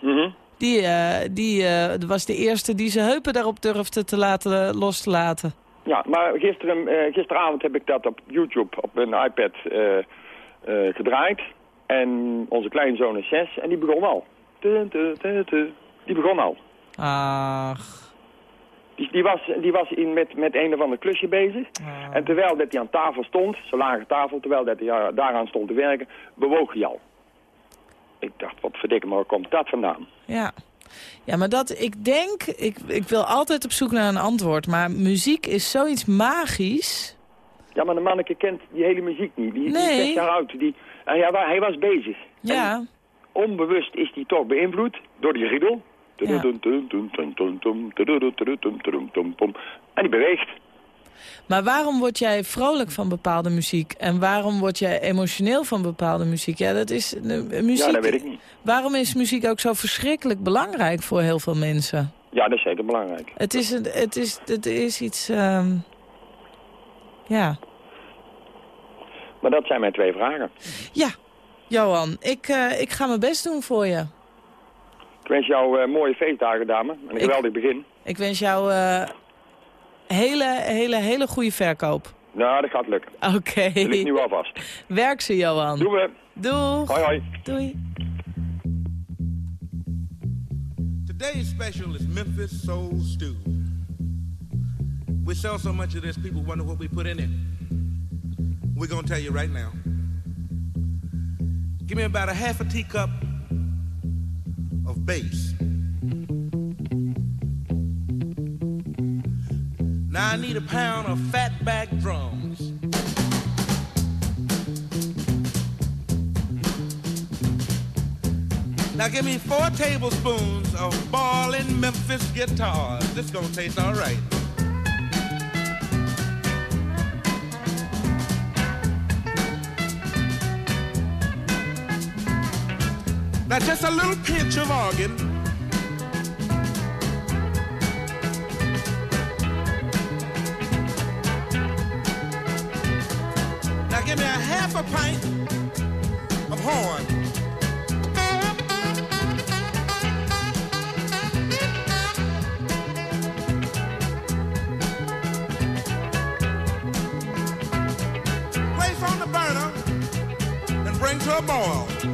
Mhm. Die, eh, die eh, was de eerste die zijn heupen daarop durfde te laten, los te laten. Ja, maar gisteren, gisteravond heb ik dat op YouTube op een iPad gedraaid. En onze kleinzoon is zes en die begon al. Die begon al. Ach. Die, die was, die was in met, met een of ander klusje bezig. Ah. En terwijl dat hij aan tafel stond, zo'n lage tafel, terwijl dat hij daaraan stond te werken, bewoog hij al. Ik dacht, wat verdikke, maar waar komt dat vandaan? Ja. Ja, maar dat, ik denk, ik, ik wil altijd op zoek naar een antwoord. Maar muziek is zoiets magisch. Ja, maar de manneke kent die hele muziek niet. Die, die Nee. is zes jaar oud. Die, waar- hij was bezig. Ja. En onbewust is hij toch beïnvloed door die riedel. Ja. En die beweegt. Maar waarom word jij vrolijk van bepaalde muziek? En waarom word jij emotioneel van bepaalde muziek? Ja, dat is... de- muziek Ja, dat weet ik niet. Waarom is muziek ook zo verschrikkelijk belangrijk voor heel veel mensen? Ja, dat is zeker belangrijk. Het is, het is, het is iets... ehm, ja. Maar dat zijn mijn twee vragen. Ja, Johan, ik, eh, ik ga mijn best doen voor je. Ik wens jou eh, mooie feestdagen, dame. En een Ik- geweldig begin. Ik wens jou eh, hele, hele, hele goede verkoop. Nou, dat gaat lukken. Oké. Dat ligt nu wel vast. Werk ze, Johan. Doen we. Doeg. Hoi, hoi. Doei. Today's special is Memphis Soul Stew. We sell so much of this, people wonder what we put in it. We're gonna tell you right now. Give me about a half a teacup of bass. Now I need a pound of fatback drums. Now give me four tablespoons of ballin' Memphis guitars. This gonna taste all right. Now just a little pinch of organ. Now give me a half a pint of horn. place on the burner and bring to a boil.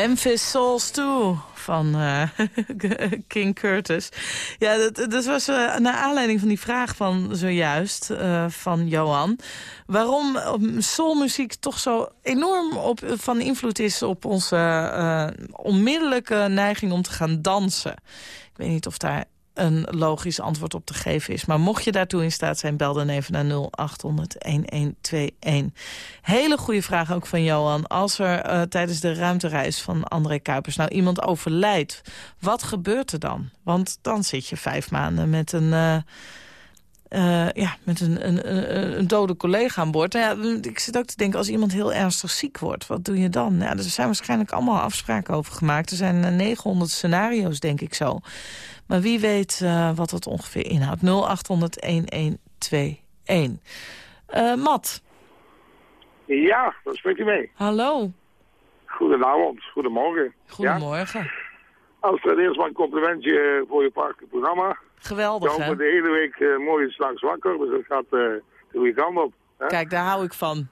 Memphis Soul Stew van eh, King Curtis. Ja, dat, dat was eh, naar aanleiding van die vraag van zojuist eh, van Johan. Waarom soulmuziek toch zo enorm op, van invloed is op onze onmiddellijke neiging om te gaan dansen. Ik weet niet of daar een logisch antwoord op te geven is. Maar mocht je daartoe in staat zijn, bel dan even naar 0800-1121. Hele goede vraag ook van Johan. Als er eh, tijdens de ruimtereis van André Kuipers nou iemand overlijdt... wat gebeurt er dan? Want dan zit je vijf maanden met een... eh, eh, ja, met een, een, een, dode collega aan boord. Nou ja, ik zit ook te denken, als iemand heel ernstig ziek wordt, wat doe je dan? Ja, er zijn waarschijnlijk allemaal afspraken over gemaakt. Er zijn eh, 900 scenario's, denk ik zo. Maar wie weet eh, wat het ongeveer inhoudt. 0800-1121. Eh Matt, Ja, dat spreekt u mee. hallo. Goedenavond, goedemorgen. Ja? Goedemorgen. Alfred, eerst maar een complimentje voor je prachtige programma. Geweldig, hè? de hele week eh, mooi s'nachts wakker, dus dat gaat eh, de goede kant op. Hè? Kijk, daar hou ik van.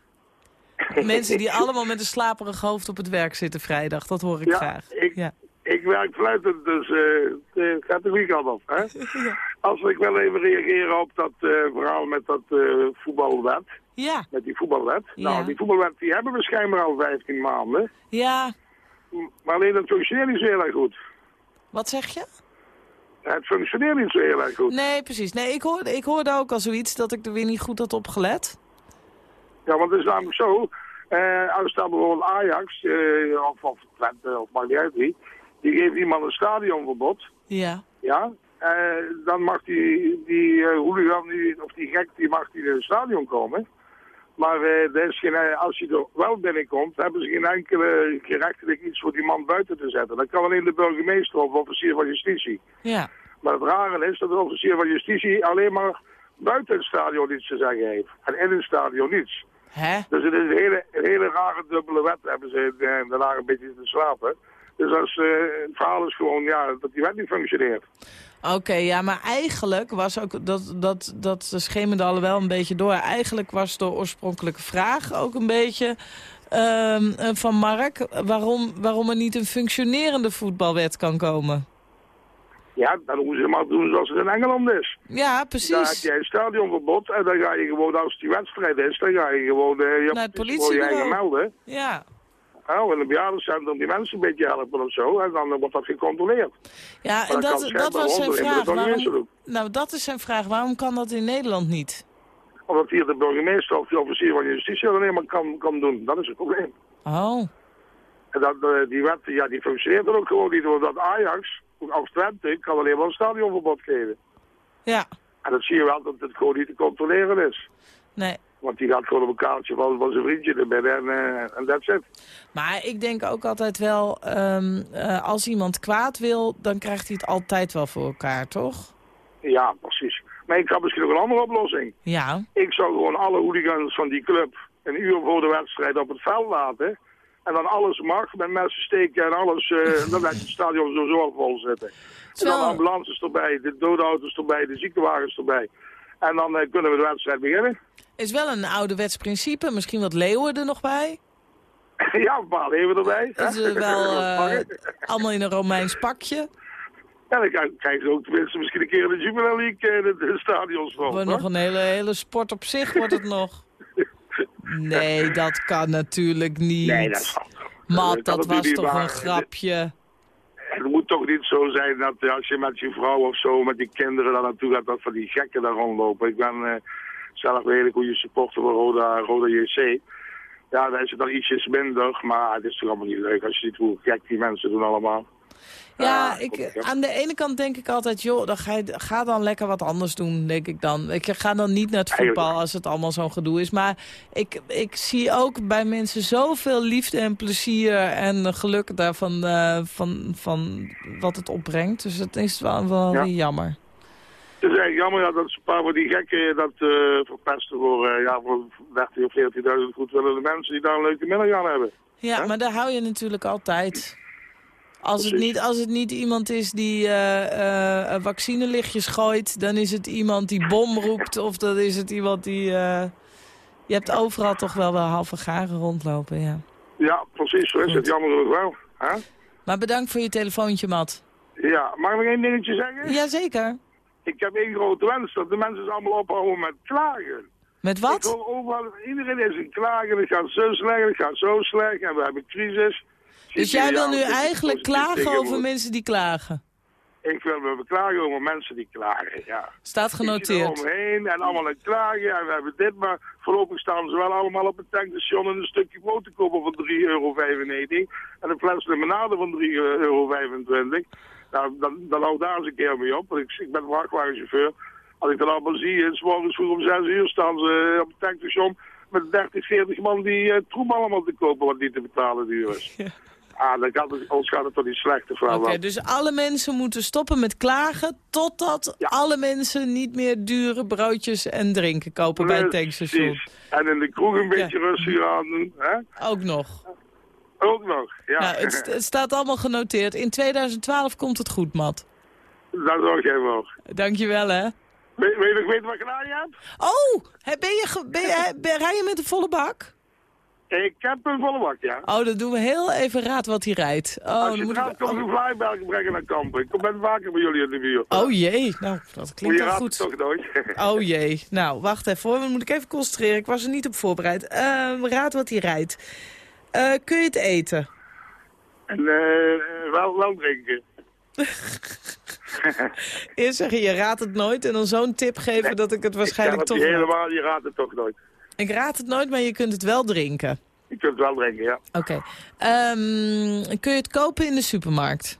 Mensen die allemaal met een slaperig hoofd op het werk zitten vrijdag, dat hoor ik Ja, graag. ik- Ja. Ik werk fluitend, dus eh, het gaat de kant op. Hè? Als ik wel even reageren op dat eh, verhaal met dat eh, voetbalwet, ja, met die voetbalwet. Ja. Nou, die voetbalwet die hebben we schijnbaar al 15 maanden, ja. maar alleen dat functioneert niet zo heel erg goed. Wat zeg je? Het functioneert niet zo heel erg goed. Nee, precies. Nee, ik hoorde, ik hoorde ook al zoiets dat ik er weer niet goed had opgelet. Ja, want het is namelijk zo, eh, als dan bijvoorbeeld Ajax, eh, of, of Twente, of maakt niet uit wie, die geeft iemand een stadionverbod, Ja. ja, eh, dan mag die, die eh, hooligan, die, of die gek, die mag die in het stadion komen. Maar er is geen, eh, als hij er wel binnenkomt, hebben ze geen enkele gerechtelijk iets voor die man buiten te zetten. Dat kan alleen de burgemeester of officier van justitie. Ja. Maar het rare is dat de officier van justitie alleen maar buiten het stadion iets te zeggen heeft. En in het stadion niets. Hè? Dus het is een hele, een hele rare dubbele wet, hebben ze Haag een beetje te slapen. Dus als, eh, het verhaal is gewoon ja, dat die wet niet functioneert. Oké, ja, maar eigenlijk was ook, dat, dat, dat schemerde al wel een beetje door. Eigenlijk was de oorspronkelijke vraag ook een beetje ehm, eh, van Mark... Waarom, waarom er niet een functionerende voetbalwet kan komen. Ja, dan moeten ze maar doen zoals het in Engeland is. Ja, Dan heb precies. je een stadionverbod en dan ga je gewoon, als die wedstrijd is, dan ga je gewoon eh, je, Naar het voor je eigen melden. Ja. Nou, in een bejaardencentrum die mensen een beetje helpen of zo. En dan eh, wordt dat gecontroleerd. Ja, en dat dat, was zijn vraag. Waarom, nou, dat is zijn vraag. Waarom kan dat in Nederland niet? Omdat hier de burgemeester of de officier van justitie alleen maar kan, kan doen. Dat is het probleem. Oh, En dat, eh, die wet ja, die functioneert dan ook gewoon niet. Omdat Ajax, of Twente, kan alleen maar een stadionverbod geven. ja. En dat zie je wel dat het gewoon niet te controleren is. Nee. Want die gaat gewoon op een kaartje van, van zijn vriendje erbij en en that's it. Maar ik denk ook altijd wel, ehm, eh, als iemand kwaad wil, dan krijgt hij het altijd wel voor elkaar, toch? Ja, precies. Maar ik heb misschien nog een andere oplossing. Ja. Ik zou gewoon alle hooligans van die club een uur voor de wedstrijd op het veld laten. En dan alles mag, met messen steken en alles. eh dan blijft het stadion al vol zitten. En dan de ambulances erbij, de dodenauto's erbij, de ziekenwagens erbij. En dan kunnen we de wedstrijd beginnen. Is wel een ouderwets principe, misschien wat leeuwen er nog bij. ja, een paar even erbij. Dat is eh, wel eh, allemaal in een Romeins pakje. Ja, dan krijg- krijgen ze ook tenminste misschien een keer in de Jupiler League vol. Wordt hoor. nog een hele, hele sport op zich wordt het nog. Nee, dat kan natuurlijk niet. Nee, dat Mat, dat het was toch een grapje. Het moet toch niet zo zijn dat eh, als je met je vrouw of zo, met die kinderen daar naartoe gaat, dat van die gekken daar rondlopen. Ik ben zelf een hele goede supporter van Roda, Roda JC. Ja, daar is het dan ietsjes minder, maar het is toch allemaal niet leuk als je ziet hoe gek die mensen doen allemaal. Ja, ik, aan de ene kant denk ik altijd, joh, dan ga, je, ga dan lekker wat anders doen, denk ik dan. Ik ga dan niet naar het voetbal Eigenlijk. als het allemaal zo'n gedoe is. Maar ik, ik zie ook bij mensen zoveel liefde en plezier en geluk daarvan eh, van, van wat het opbrengt. Dus het is wel, wel Ja. jammer. Het is eigenlijk jammer ja, dat ze een paar van die gekken dat eh, verpesten voor, eh, ja, voor 30 of 14.000 goedwillende mensen die daar een leuke middag aan hebben. Ja, maar daar hou je natuurlijk altijd. Als het, niet, als het niet iemand is die eh, eh, vaccinelichtjes gooit, dan is het iemand die bom roept. Of dan is het iemand die... eh, je hebt overal toch wel wel halve garen rondlopen, ja. Ja, precies, zo is Goed. het. Jammer genoeg wel. Hè? Maar bedankt voor je telefoontje, Matt. Ja, mag ik nog één dingetje zeggen? Jazeker. Ik heb één grote wens, dat de mensen ze allemaal ophouden met klagen. Met wat? overal, iedereen is een klagen, het gaat zo slecht, het gaat zo slecht en we hebben crisis. Dus jij wil nu eigenlijk klagen over mensen die klagen? Ik wil me beklagen over mensen die klagen, ja. Staat er genoteerd. omheen en allemaal aan het klagen en we hebben dit, maar voorlopig staan ze wel allemaal op het tankstation en een stukje brood te kopen voor 3,95 euro. En een fles limonade van 3,25 euro. Nou, dan, dan hou daar eens een keer mee op, want ik, ik ben vrachtwagenchauffeur. Als ik dan allemaal zie, en 's morgens vroeg om 6 uur staan ze eh, op het tankstation met 30, 40 man die eh troep allemaal te kopen wat niet te betalen duur is. Ah, dan gaat het, ons gaat het toch niet slecht, of wel? Oké, dus alle mensen moeten stoppen met klagen... totdat alle mensen niet meer dure broodjes en drinken kopen bij het tankstation. En in de kroeg een beetje rustiger aan doen. Hè? Ook nog. Ook nog, ja. Nou, het, st- het staat allemaal genoteerd. In 2012 komt het goed, Matt. Daar zorg jij voor. Dankjewel, hè. Weet, je wat ik gedaan heb? Oh, ben je, ben je, ben, rij je met een volle bak? Ik heb een volle bak, ja. Oh, dan doen we heel even raad wat hij rijdt. Oh, Als je moet gaat, ik... kom een flyberg brengen naar kampen. Ik kom ben vaker bij jullie in de buurt. Oh jee, nou, dat Moet klinkt wel goed. toch nooit? Oh jee. Nou, wacht even hoor. Dan moet ik even concentreren. Ik was er niet op voorbereid. Ehm, raad wat hij rijdt. Eh, kun je het eten? en eh, wel, wel drinken. Eerst zeggen je raadt het nooit en dan zo'n tip geven dat ik het waarschijnlijk ik toch... raad. helemaal, je raadt het toch nooit. Ik raad het nooit, maar je kunt het wel drinken. Ik kunt het wel drinken, ja. Oké. Ehm, kun je het kopen in de supermarkt?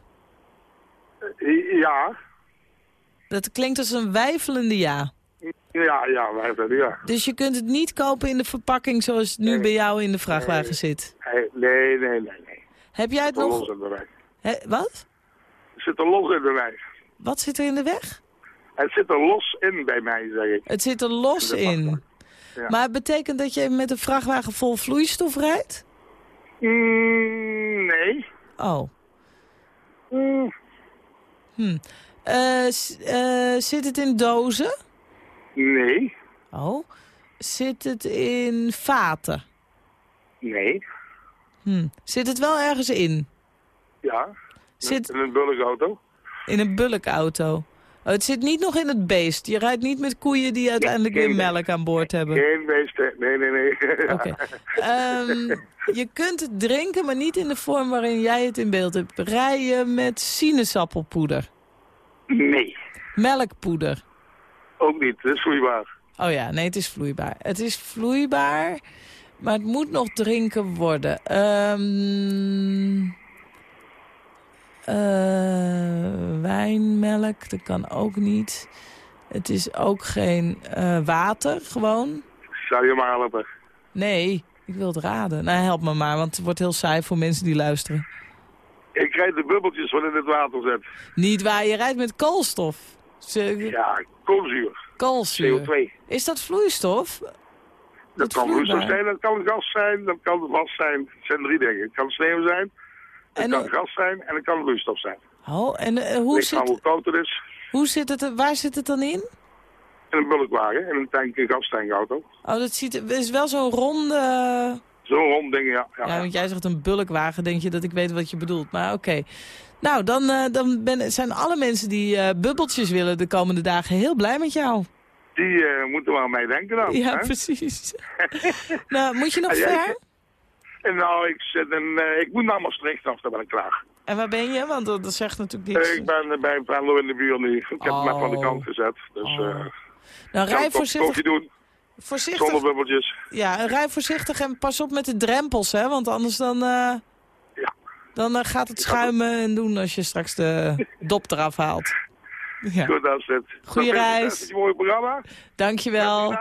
Eh, Ja, Dat klinkt als een wijfelende ja. Ja, ja, wij hebben ja. Dus je kunt het niet kopen in de verpakking zoals het nu bij jou in de vrachtwagen zit. Nee, nee, nee, nee. Heb jij het er los nog... in de weg. Wat? Het zit er los in de weg. Wat zit er in de weg? Het zit er los in bij mij, zeg ik. Het zit er los In. Ja. Maar het betekent dat je met een vrachtwagen vol vloeistof rijdt? Mm, nee. Oh. Mm, Hm. Eh, zit het in dozen? Nee. Oh. Zit het in vaten? Nee. Hm. Zit het wel ergens in? Ja. Zit In een bulkauto. in een bulkauto? Oh, het zit niet nog in het beest. Je rijdt niet met koeien die uiteindelijk weer beest. melk aan boord hebben. Geen beesten. Nee, nee, nee. Oké. Ehm, je kunt het drinken, maar niet in de vorm waarin jij het in beeld hebt. Rij je met sinaasappelpoeder? Nee. Melkpoeder? Ook niet. Dat is vloeibaar. Oh ja, nee, het is vloeibaar. Het is vloeibaar, maar het moet nog drinken worden. Ehm eh, wijnmelk, dat kan ook niet. Het is ook geen eh, water, gewoon. Zou je maar helpen. Nee, ik wil het raden. Nou, help me maar, want het wordt heel saai voor mensen die luisteren. Ik krijg de bubbeltjes wat in het water zet. Niet waar, je rijdt met koolstof. Ze- Ja, koolzuur. koolzuur. CO2. Is dat vloeistof? Dat kan vloeistof zijn, dat kan gas zijn, dat kan vast zijn. Het zijn drie dingen. Het kan sneeuw zijn, het En, kan gas zijn en het kan vloeistof zijn. oh, en eh, hoe, Ligt zit, hoe koud het is. hoe zit het, waar zit het dan in? In een bulkwagen, in een tank, een gastankauto. Oh, dat ziet, het is wel zo'n ronde... Zo'n rond ding, ja. ja. Ja, want jij zegt een bulkwagen, denk je dat ik weet wat je bedoelt. Maar oké. Nou, dan, eh, dan ben, zijn alle mensen die eh, bubbeltjes willen de komende dagen heel blij met jou. Die eh, moeten wel aan mij denken dan. Ja, hè? precies. nou, moet je nog ver? En nou, ik, zit ik moet naar Maastricht af, dan ben ik klaar. En waar ben je? Want dat, dat zegt natuurlijk niks. ik ben bij Venlo in de buurt nu. Ik heb het net van de Oh. kant gezet. Dus Oh. nou, rij voorzichtig, koffie doen, voorzichtig. zonder bubbeltjes. Ja, rij voorzichtig en pas op met de drempels, hè. Want anders dan. Dan eh, gaat het schuimen en doen als je straks de dop eraf haalt. Ja. Goed, dat is het. Goeie het. reis. Mooi programma. Dankjewel.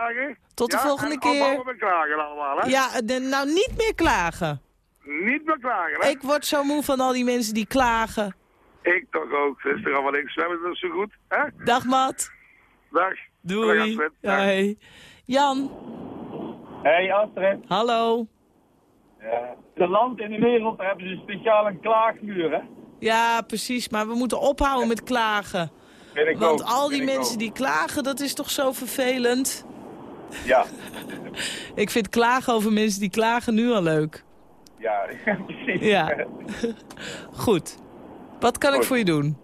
Tot de Ja, volgende en keer. klagen allemaal, hè? Ja, de- nou niet meer klagen. Niet meer klagen, hè? Ik word zo moe van al die mensen die klagen. Ik toch ook. Er is er allemaal niks. We hebben het zo goed, hè? Dag Mat. Dag. Doei. Dag. Jan. Hey Astrid, Hallo. De land in de wereld hebben ze speciaal een klaagmuur, hè? Ja, precies. Maar we moeten ophouden met klagen. Ik Want ook, al die mensen ook. die klagen, dat is toch zo vervelend. Ja, Ik vind klagen over mensen die klagen nu al leuk. ja, precies. Ja. Goed. Wat kan ik voor je doen?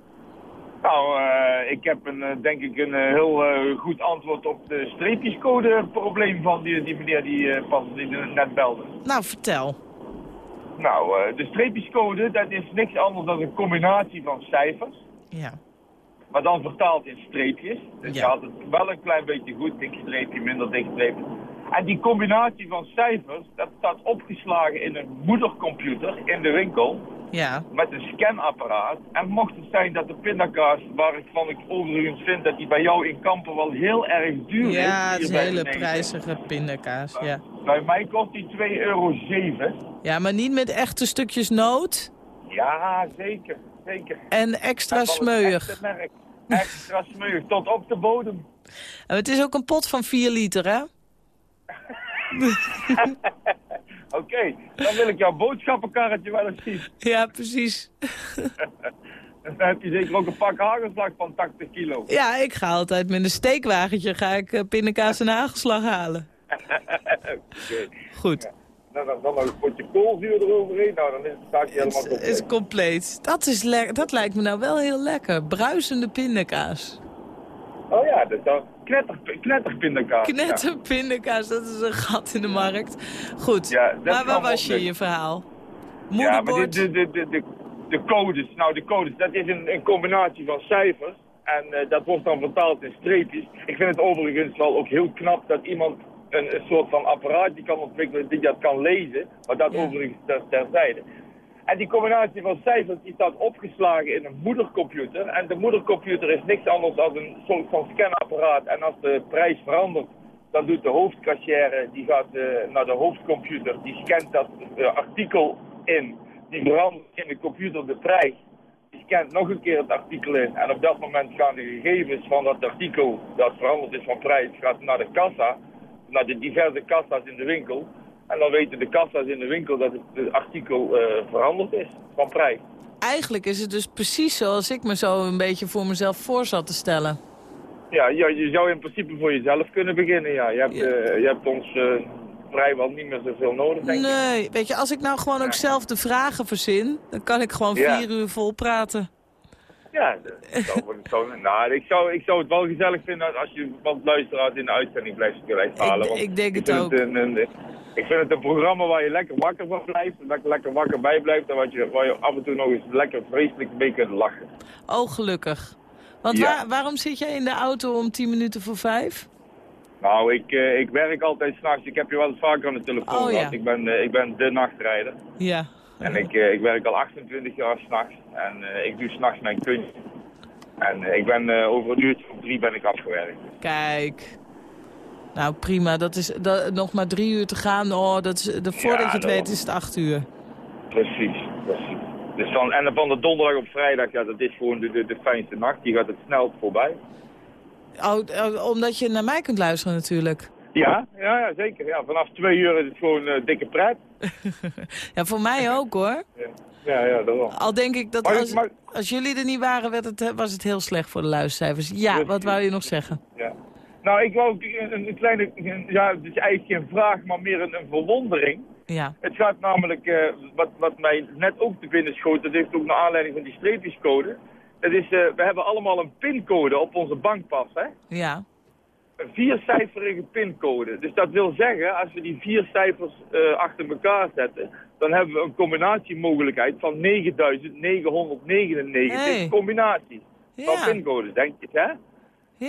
Nou, eh, ik heb een, eh, denk ik een eh, heel goed antwoord op de streepjescode probleem van die, die meneer die, pas, die net belde. Nou, vertel. Nou, de streepjescode, dat is niks anders dan een combinatie van cijfers. Ja. maar dan vertaald in streepjes. Dus Ja. je had het wel een klein beetje goed, dik streepje, minder dik streepje. En die combinatie van cijfers, dat staat opgeslagen in een moedercomputer in de winkel Ja. met een scanapparaat. En mocht het zijn dat de pindakaas, waar ik van ik overigens vind dat die bij jou in Kampen wel heel erg duur is. Ja, het is een hele prijzige pindakaas. Ja. Bij mij kost die 2,07 euro. ja, maar niet met echte stukjes noot Ja, zeker, zeker. en extra En smeuig. merk. Extra smeuig, tot op de bodem. En het is ook een pot van 4 liter, hè? Oké, dan wil ik jouw boodschappenkarretje wel eens zien. Ja, precies. Dan heb je zeker ook een pak hagelslag van 80 kilo. Ja, ik ga altijd met een steekwagentje ga ik eh, pindakaas en hagelslag halen. Goed. Nou, dan, dan nog een potje koolzuur eroverheen. Nou, dan is het staat je helemaal compleet. is compleet. Dat, is dat lijkt me nou wel heel lekker. Bruisende pindakaas. Oh ja, dat dan knetter, knetterpindakaas. Knetterpindakaas, dat is een gat in de markt. Goed, Ja, maar waar was je je verhaal? Ja, maar Moederbord? de, de, de, de, de codes, nou de codes, dat is een, een combinatie van cijfers. En eh, dat wordt dan vertaald in streepjes. Ik vind het overigens wel ook heel knap dat iemand een, een soort van apparaatje kan ontwikkelen die dat kan lezen. Maar dat Ja. overigens ter, terzijde. En die combinatie van cijfers die staat opgeslagen in een moedercomputer. En de moedercomputer is niks anders dan een soort van scanapparaat. En als de prijs verandert, dan doet de hoofdkassière, die gaat eh, naar de hoofdcomputer. Die scant dat eh, artikel in. Die verandert in de computer de prijs. Die scant nog een keer het artikel in. En op dat moment gaan de gegevens van dat artikel, dat veranderd is van prijs, gaat naar de kassa. Naar de diverse kassa's in de winkel. En dan weten de kassa's in de winkel dat het, het artikel eh, veranderd is van prijs. Eigenlijk is het dus precies zoals ik me zo een beetje voor mezelf voor zat te stellen. Ja, ja, je zou in principe voor jezelf kunnen beginnen, ja. Je hebt, Ja. eh, je hebt ons eh, vrijwel niet meer zoveel nodig, denk ik. Nee, weet je, als ik nou gewoon ook zelf de vragen verzin... dan kan ik gewoon Ja. vier uur vol praten. Ja, dat zou, nou, ik, zou, ik zou het wel gezellig vinden als je wat luisteraars in de uitzending blijft, blijft halen. Ik- ik denk het vind ook. een, een- ik vind het een programma waar je lekker wakker van blijft, lekker, lekker wakker bij blijft en wat je, waar je af en toe nog eens lekker vreselijk mee kunt lachen. Oh, gelukkig. Want Ja. waar- waarom zit jij in de auto om tien minuten voor vijf? Nou, ik, eh, ik werk altijd s'nachts. Ik heb je wel eens vaker aan de telefoon Oh, ja. gehad. Ik ben, eh, ik ben de nachtrijder. Ja. En ik, eh, ik werk al 28 jaar s'nachts. En ik doe s'nachts mijn kunst. En ik ben over een uurtje of drie ben ik afgewerkt. Kijk. Nou, prima. Dat is dat, nog maar drie uur te gaan. Oh, dat is, de, voordat je het weet is het acht uur. Precies, precies. Dus van, en van de donderdag op vrijdag, ja, dat is gewoon de, de, de fijnste nacht. Die gaat het snelst voorbij. Oh, oh, omdat je naar mij kunt luisteren natuurlijk. Ja, ja, ja zeker. Ja, vanaf twee uur is het gewoon eh, dikke pret. Ja, voor mij ook hoor. Ja, ja, ja daarom. Al denk ik dat als, als jullie er niet waren, werd het, eh, was het heel slecht voor de luistercijfers. Ja, wat wou je nog zeggen? Ja. Nou, ik wou een, een kleine, een- ja, het is eigenlijk geen vraag, maar meer een, een verwondering. Ja, Het gaat namelijk, eh, wat, wat mij net ook te binnen schoot, dat heeft ook naar aanleiding van die streepjescode. Dat is, eh, we hebben allemaal een pincode op onze bankpas, hè? ja. Een viercijferige pincode. Dus dat wil zeggen, als we die vier cijfers eh, achter elkaar zetten, dan hebben we een combinatiemogelijkheid van 9999 Hey. combinaties van Ja, pincodes, denk je, hè?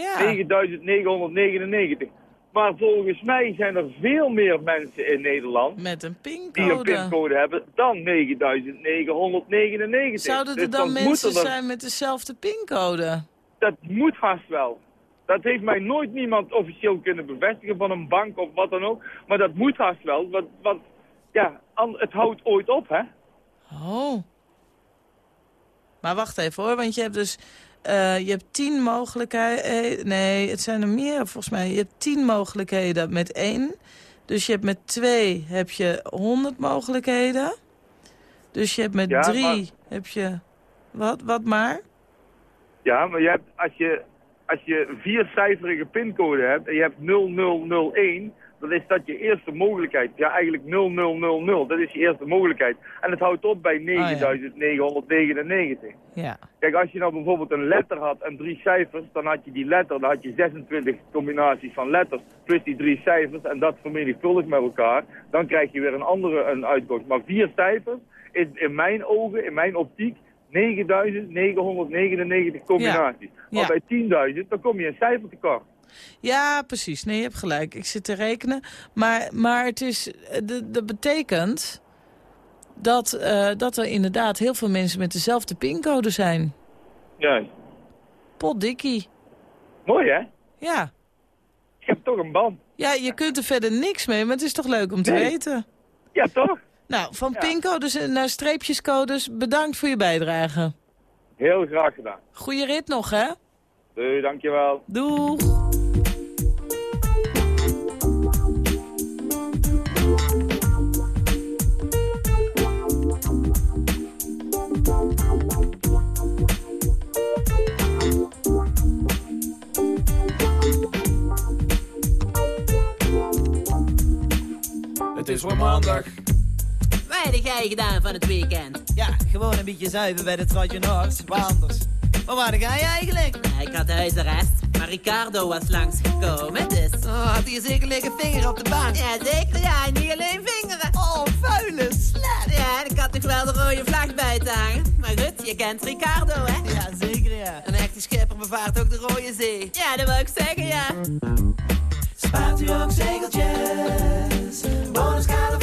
Ja. 9999. Maar volgens mij zijn er veel meer mensen in Nederland Met een die een pincode. pincode hebben dan 9999. Zouden er Dus dan mensen er- zijn met dezelfde pincode? Dat moet haast wel. Dat heeft mij nooit niemand officieel kunnen bevestigen van een bank of wat dan ook. Maar dat moet haast wel, want, want ja, het houdt ooit op, hè? Oh. Maar wacht even hoor, want je hebt dus... eh, je hebt tien mogelijkheden... Nee, het zijn er meer volgens mij. Je hebt tien mogelijkheden met één. Dus je hebt met twee heb je honderd mogelijkheden. Dus je hebt met Ja, drie maar- heb je... Wat, wat maar? Ja, maar je hebt, als je, als je een viercijferige pincode hebt en je hebt 0001, dan is dat je eerste mogelijkheid. Ja, eigenlijk 0000, dat is je eerste mogelijkheid. En het houdt op bij 9999. Ja. Kijk, als je nou bijvoorbeeld een letter had en drie cijfers, dan had je die letter, dan had je 26 combinaties van letters, plus die drie cijfers, en dat vermenigvuldigd met elkaar, dan krijg je weer een andere een uitkomst. Maar vier cijfers is in mijn ogen, in mijn optiek, 9.999 combinaties. Ja. Maar bij 10.000, dan kom je een cijfer tekort. Ja, precies. Nee, je hebt gelijk. Ik zit te rekenen. Maar, maar het is, eh, dat betekent dat, eh, dat er inderdaad heel veel mensen met dezelfde pincode zijn. Juist. Potdikkie. Mooi, hè? Ja. Ik heb toch een band. Ja, je kunt er verder niks mee, maar het is toch leuk om te Nee. weten. Ja, toch? Nou, van Ja. pincodes naar streepjescodes, bedankt voor je bijdrage. Heel graag gedaan. Goeie rit nog, hè? Doei, dankjewel. Doeg. Het is weer maandag. Wat heb jij gedaan van het weekend? Ja, gewoon een beetje zuiver bij de Trajanors. Waar anders? Waar waren jij eigenlijk? Ik had huisarrest, maar Ricardo was langsgekomen, dus... Oh, had hij zeker liggen vinger op de bank? Ja, zeker, ja, en niet alleen vingeren. Oh, vuile slet. Ja, en ik had nog wel de rode vlag bij te hangen. Maar goed, je kent Ricardo, hè? Ja, zeker ja. Een echte schipper bevaart ook de Rode Zee. Ja, dat wil ik zeggen, ja. Spaart u ook zegeltjes? Bonuskaart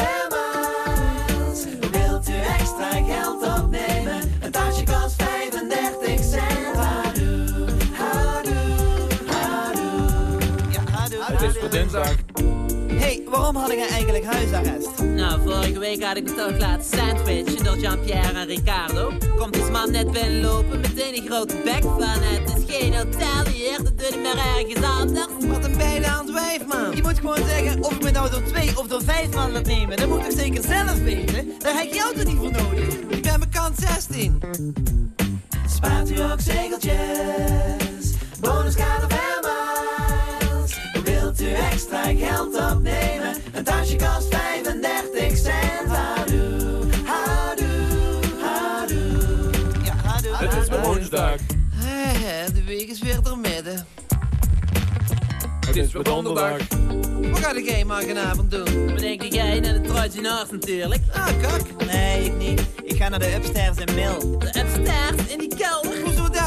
Het dinsdag. hey, waarom had ik eigenlijk huisarrest? Nou, vorige week had ik me toch laten sandwichen door Jean-Pierre en Ricardo. Komt die man net binnenlopen, meteen een grote bek van het is geen hotel hier, dat doe ik maar ergens anders. Wat een beide wijf, man. Je moet gewoon zeggen of ik me nou door twee of door vijf man laat nemen. Dat moet ik zeker zelf weten. Daar heb ik jou toch niet voor nodig? Ik ben bekant 16. Spaart u ook zegeltjes? Bonuskaart of? Wilt u extra geld opnemen? Een tasje kost 35 cent. Hadoe, hadoe, hadoe. Ja, hadoe, Het is weer woensdag. De week is weer door midden. Het is weer donderdag. Wat ga ik maar vanavond doen? Wat denk jij naar de Trojanars natuurlijk? Ah, kak. Nee, ik niet. Ik ga naar de upstairs in Mill. De upstairs in die kelder. Hoezo daar?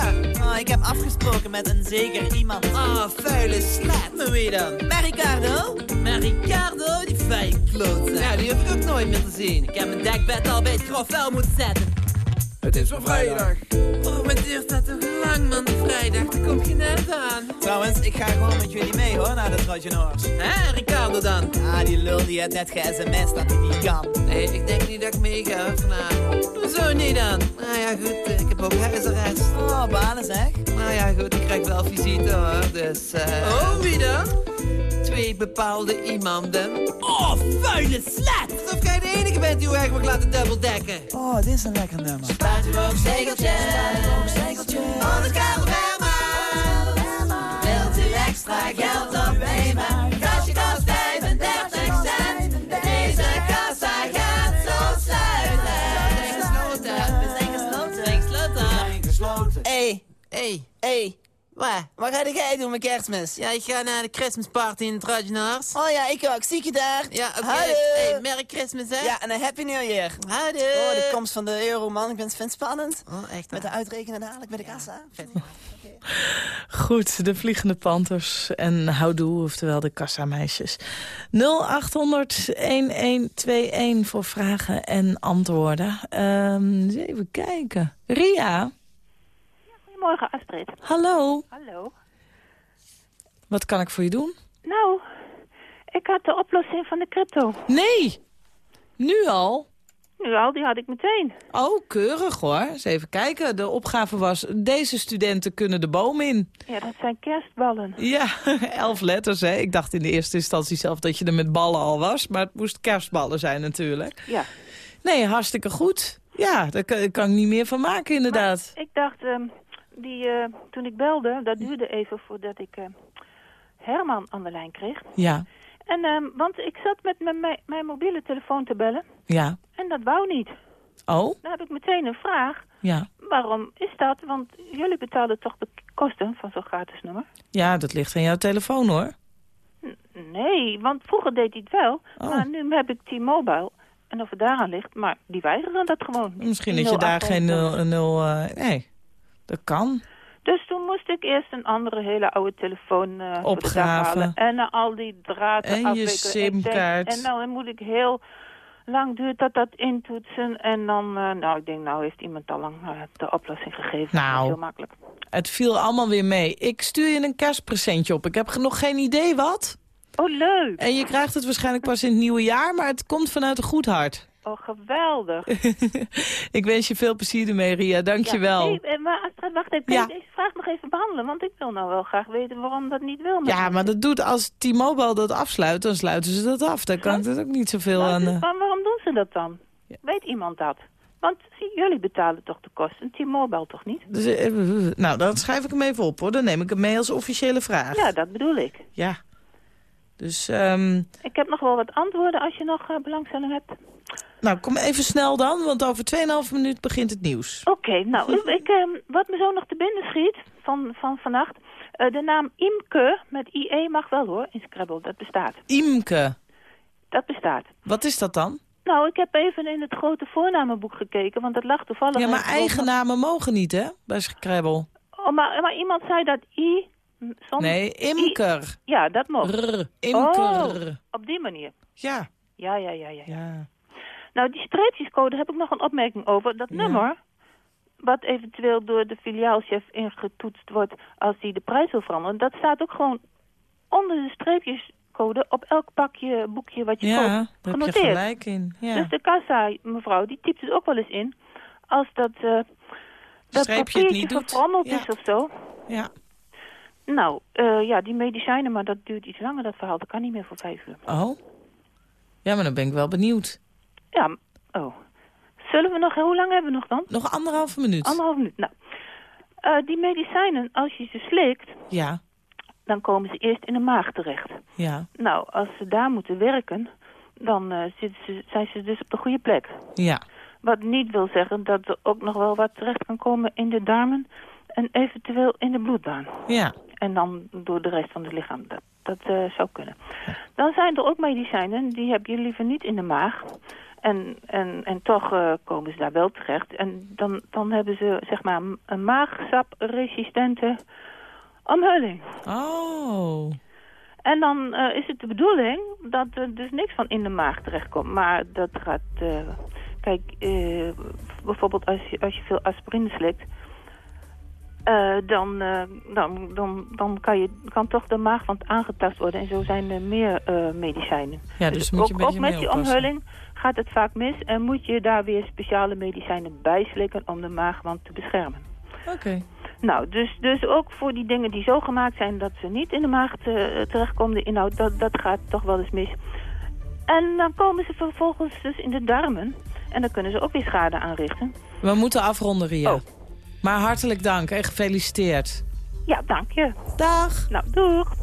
Ah, ik heb afgesproken met een zeker iemand. Ah, vuile slet. Maar wie dan? Met Ricardo? Maar Ricardo, die vuile klootzak. Ja, die heb ik ook nooit meer gezien. Ik heb mijn dekbed al bij het grof vuil moeten zetten. Het is weer vrijdag. Oh, wat duurt dat toch lang, man, de vrijdag. Daar kom je net aan. Trouwens, ik ga gewoon met jullie mee hoor, naar de Trajanors. Hè, Ricardo dan? Ah, die lul die had net ge-sms dat hij niet kan. Nee, ik denk niet dat ik mee ga vanavond. Hoezo niet dan? Nou ja, goed, ik heb ook huisarrest. Oh, banen zeg. Nou ja, goed, ik krijg wel visite hoor, dus... eh Oh, wie dan? Twee bepaalde iemanden. Oh, vuile slet! Alsof jij de enige bent die uw eigen mag laten dubbeldekken. Oh, dit is een lekker nummer. Spaart u ook zegeltjes? Van het Karelberma. Wilt u extra geld opnemen? Kastje kost 35 cent. Deze kassa gaat zo sluiten. Gesloten. We zijn gesloten. We zijn gesloten. Hé, Hey, hé. Waar? Wat ga jij doen met kerstmis? Ja, ik ga naar de Christmas party in de Trojanars. Oh ja, ik ook. Zie ik je daar? Ja, oké. Hallo. Hey, Merry Christmas, hè? Ja, en een Happy New Year. Houdoe. Oh, de komst van de euro, man. Ik vind vind het spannend. Oh, echt Met de uitrekenen dadelijk bij de kassa. Goed, de Vliegende Panthers en Houdoe, oftewel de kassameisjes. 0800-1121 voor vragen en antwoorden. Ehm, eens even kijken. Ria, Goedemorgen, Astrid. hallo. Hallo. Wat kan ik voor je doen? Nou, ik had de oplossing van de crypto. Nee, nu al? Nu al, die had ik meteen. Oh, keurig hoor. Eens even kijken. De opgave was, deze studenten kunnen de boom in. Ja, dat zijn kerstballen. Ja, elf letters hè. Ik dacht in de eerste instantie zelf dat je er met ballen al was. Maar het moest kerstballen zijn natuurlijk. Ja. Nee, hartstikke goed. Ja, daar kan, ik niet meer van maken inderdaad. Ik dacht, ehm, die, eh, toen ik belde, dat duurde even voordat ik eh, Herman aan de lijn kreeg. Ja, En, ehm, want ik zat met mijn, mijn, mobiele telefoon te bellen ja. en dat wou niet. Oh, Dan heb ik meteen een vraag. ja. Waarom is dat? Want jullie betalen toch de kosten van zo'n gratis nummer? Ja, dat ligt aan jouw telefoon hoor. Nee, want vroeger deed hij het wel. Oh. Maar nu heb ik T-Mobile. En of het daaraan ligt, maar die weigeren dat gewoon. Misschien dat je daar 0800. geen nul... nul eh, nee, dat kan. Dus toen moest ik eerst een andere hele oude telefoon dag Opgraven. En eh, al die draden En je afwikkelen. Simkaart. En nou dan moet ik heel lang duurt dat dat intoetsen. En dan, eh, nou ik denk nou heeft iemand al lang eh, de oplossing gegeven. Nou. Heel makkelijk. Het viel allemaal weer mee. Ik stuur je een kerstpresentje op. Ik heb nog geen idee wat. Oh leuk. En je krijgt het waarschijnlijk pas in het nieuwe jaar, maar het komt vanuit een goed hart. Oh geweldig. Ik wens je veel plezier ermee, Ria. Dank je wel. Ja, nee, eh, maar Astrid, wacht even. Ja. je deze vraag nog even behandelen? Want ik wil nou wel graag weten waarom dat niet wil. Ja, maar dat doet als T-Mobile dat afsluit, dan sluiten ze dat af. Daar kan ik dus ook niet zoveel Nou, aan... dus eh. waar- waarom doen ze dat dan? Weet iemand dat? Want jullie betalen toch de kosten, T-Mobile toch niet? Dus, eh, nou, dan schrijf ik hem even op, hoor. Dan neem ik hem mee als officiële vraag. Ja, dat bedoel ik. Ja. Dus, ehm, Ik heb nog wel wat antwoorden als je nog eh, belangstelling hebt. Nou, kom even snel dan, want over 2,5 minuut begint het nieuws. Oké, nou, ik, ehm, wat me zo nog te binnen schiet van, van vannacht. eh, de naam Imke met IE mag wel hoor, in Scrabble. Dat bestaat. Imke. Dat bestaat. Wat is dat dan? Nou, ik heb even in het grote voornamenboek gekeken, want dat lag toevallig... Ja, maar eigen namen mogen niet, hè? Bij Scrabble. Oh, maar, maar iemand zei dat I... hm, Zonder... Nee, imker. I- ja, dat mocht. Rr, imker. Oh, op die manier. Ja. Ja, ja, ja, ja. Ja. Nou, die streepjescode heb ik nog een opmerking over. Dat nummer, wat eventueel door de filiaalchef ingetoetst wordt als hij de prijs wil veranderen, dat staat ook gewoon onder de streepjescode op elk pakje, boekje wat je Ja, koopt daar heb je genoteerd. gelijk in. Ja. Dus de kassa, mevrouw, die typt het ook wel eens in als dat, eh dat Streepje papiertje niet verfrommeld Ja. is of zo. Ja. Nou, eh, ja, die medicijnen, maar dat duurt iets langer, dat verhaal. Dat kan niet meer voor vijf uur. Oh? Ja, maar dan ben ik wel benieuwd. Ja, oh. Zullen we nog, hoe lang hebben we nog dan? Nog anderhalve minuut. Anderhalf minuut, nou. Eh, die medicijnen, als je ze slikt, Ja, dan komen ze eerst in de maag terecht. ja, Nou, als ze daar moeten werken, dan zitten ze, zijn ze dus op de goede plek. ja. Wat niet wil zeggen dat er ook nog wel wat terecht kan komen in de darmen en eventueel in de bloedbaan. Ja. En dan door de rest van het lichaam. Dat, dat eh, zou kunnen. Dan zijn er ook medicijnen, die heb je liever niet in de maag. En, en, en toch eh, komen ze daar wel terecht. En dan, dan hebben ze zeg maar een- maagsapresistente omhulling. Oh. En dan eh, is het de bedoeling dat er dus niks van in de maag terechtkomt. Maar dat gaat... eh, kijk, bijvoorbeeld als je, als je veel aspirine slikt... dan, dan, dan, dan kan, je, kan toch de maag want aangetast worden. En zo zijn er meer medicijnen. Ja, dus moet je ook, een ook met die omhulling gaat het vaak mis. En moet je daar weer speciale medicijnen bij slikken om de maagwand te beschermen. Oké. Nou, dus, dus ook voor die dingen die zo gemaakt zijn dat ze niet in de maag te- terechtkomen, de inhoud, dat, dat gaat toch wel eens mis. En dan komen ze vervolgens dus in de darmen. En dan kunnen ze ook weer schade aanrichten. We moeten afronden, Ria. Oh. Maar hartelijk dank en gefeliciteerd. Ja, dank je. Dag. Nou, doeg.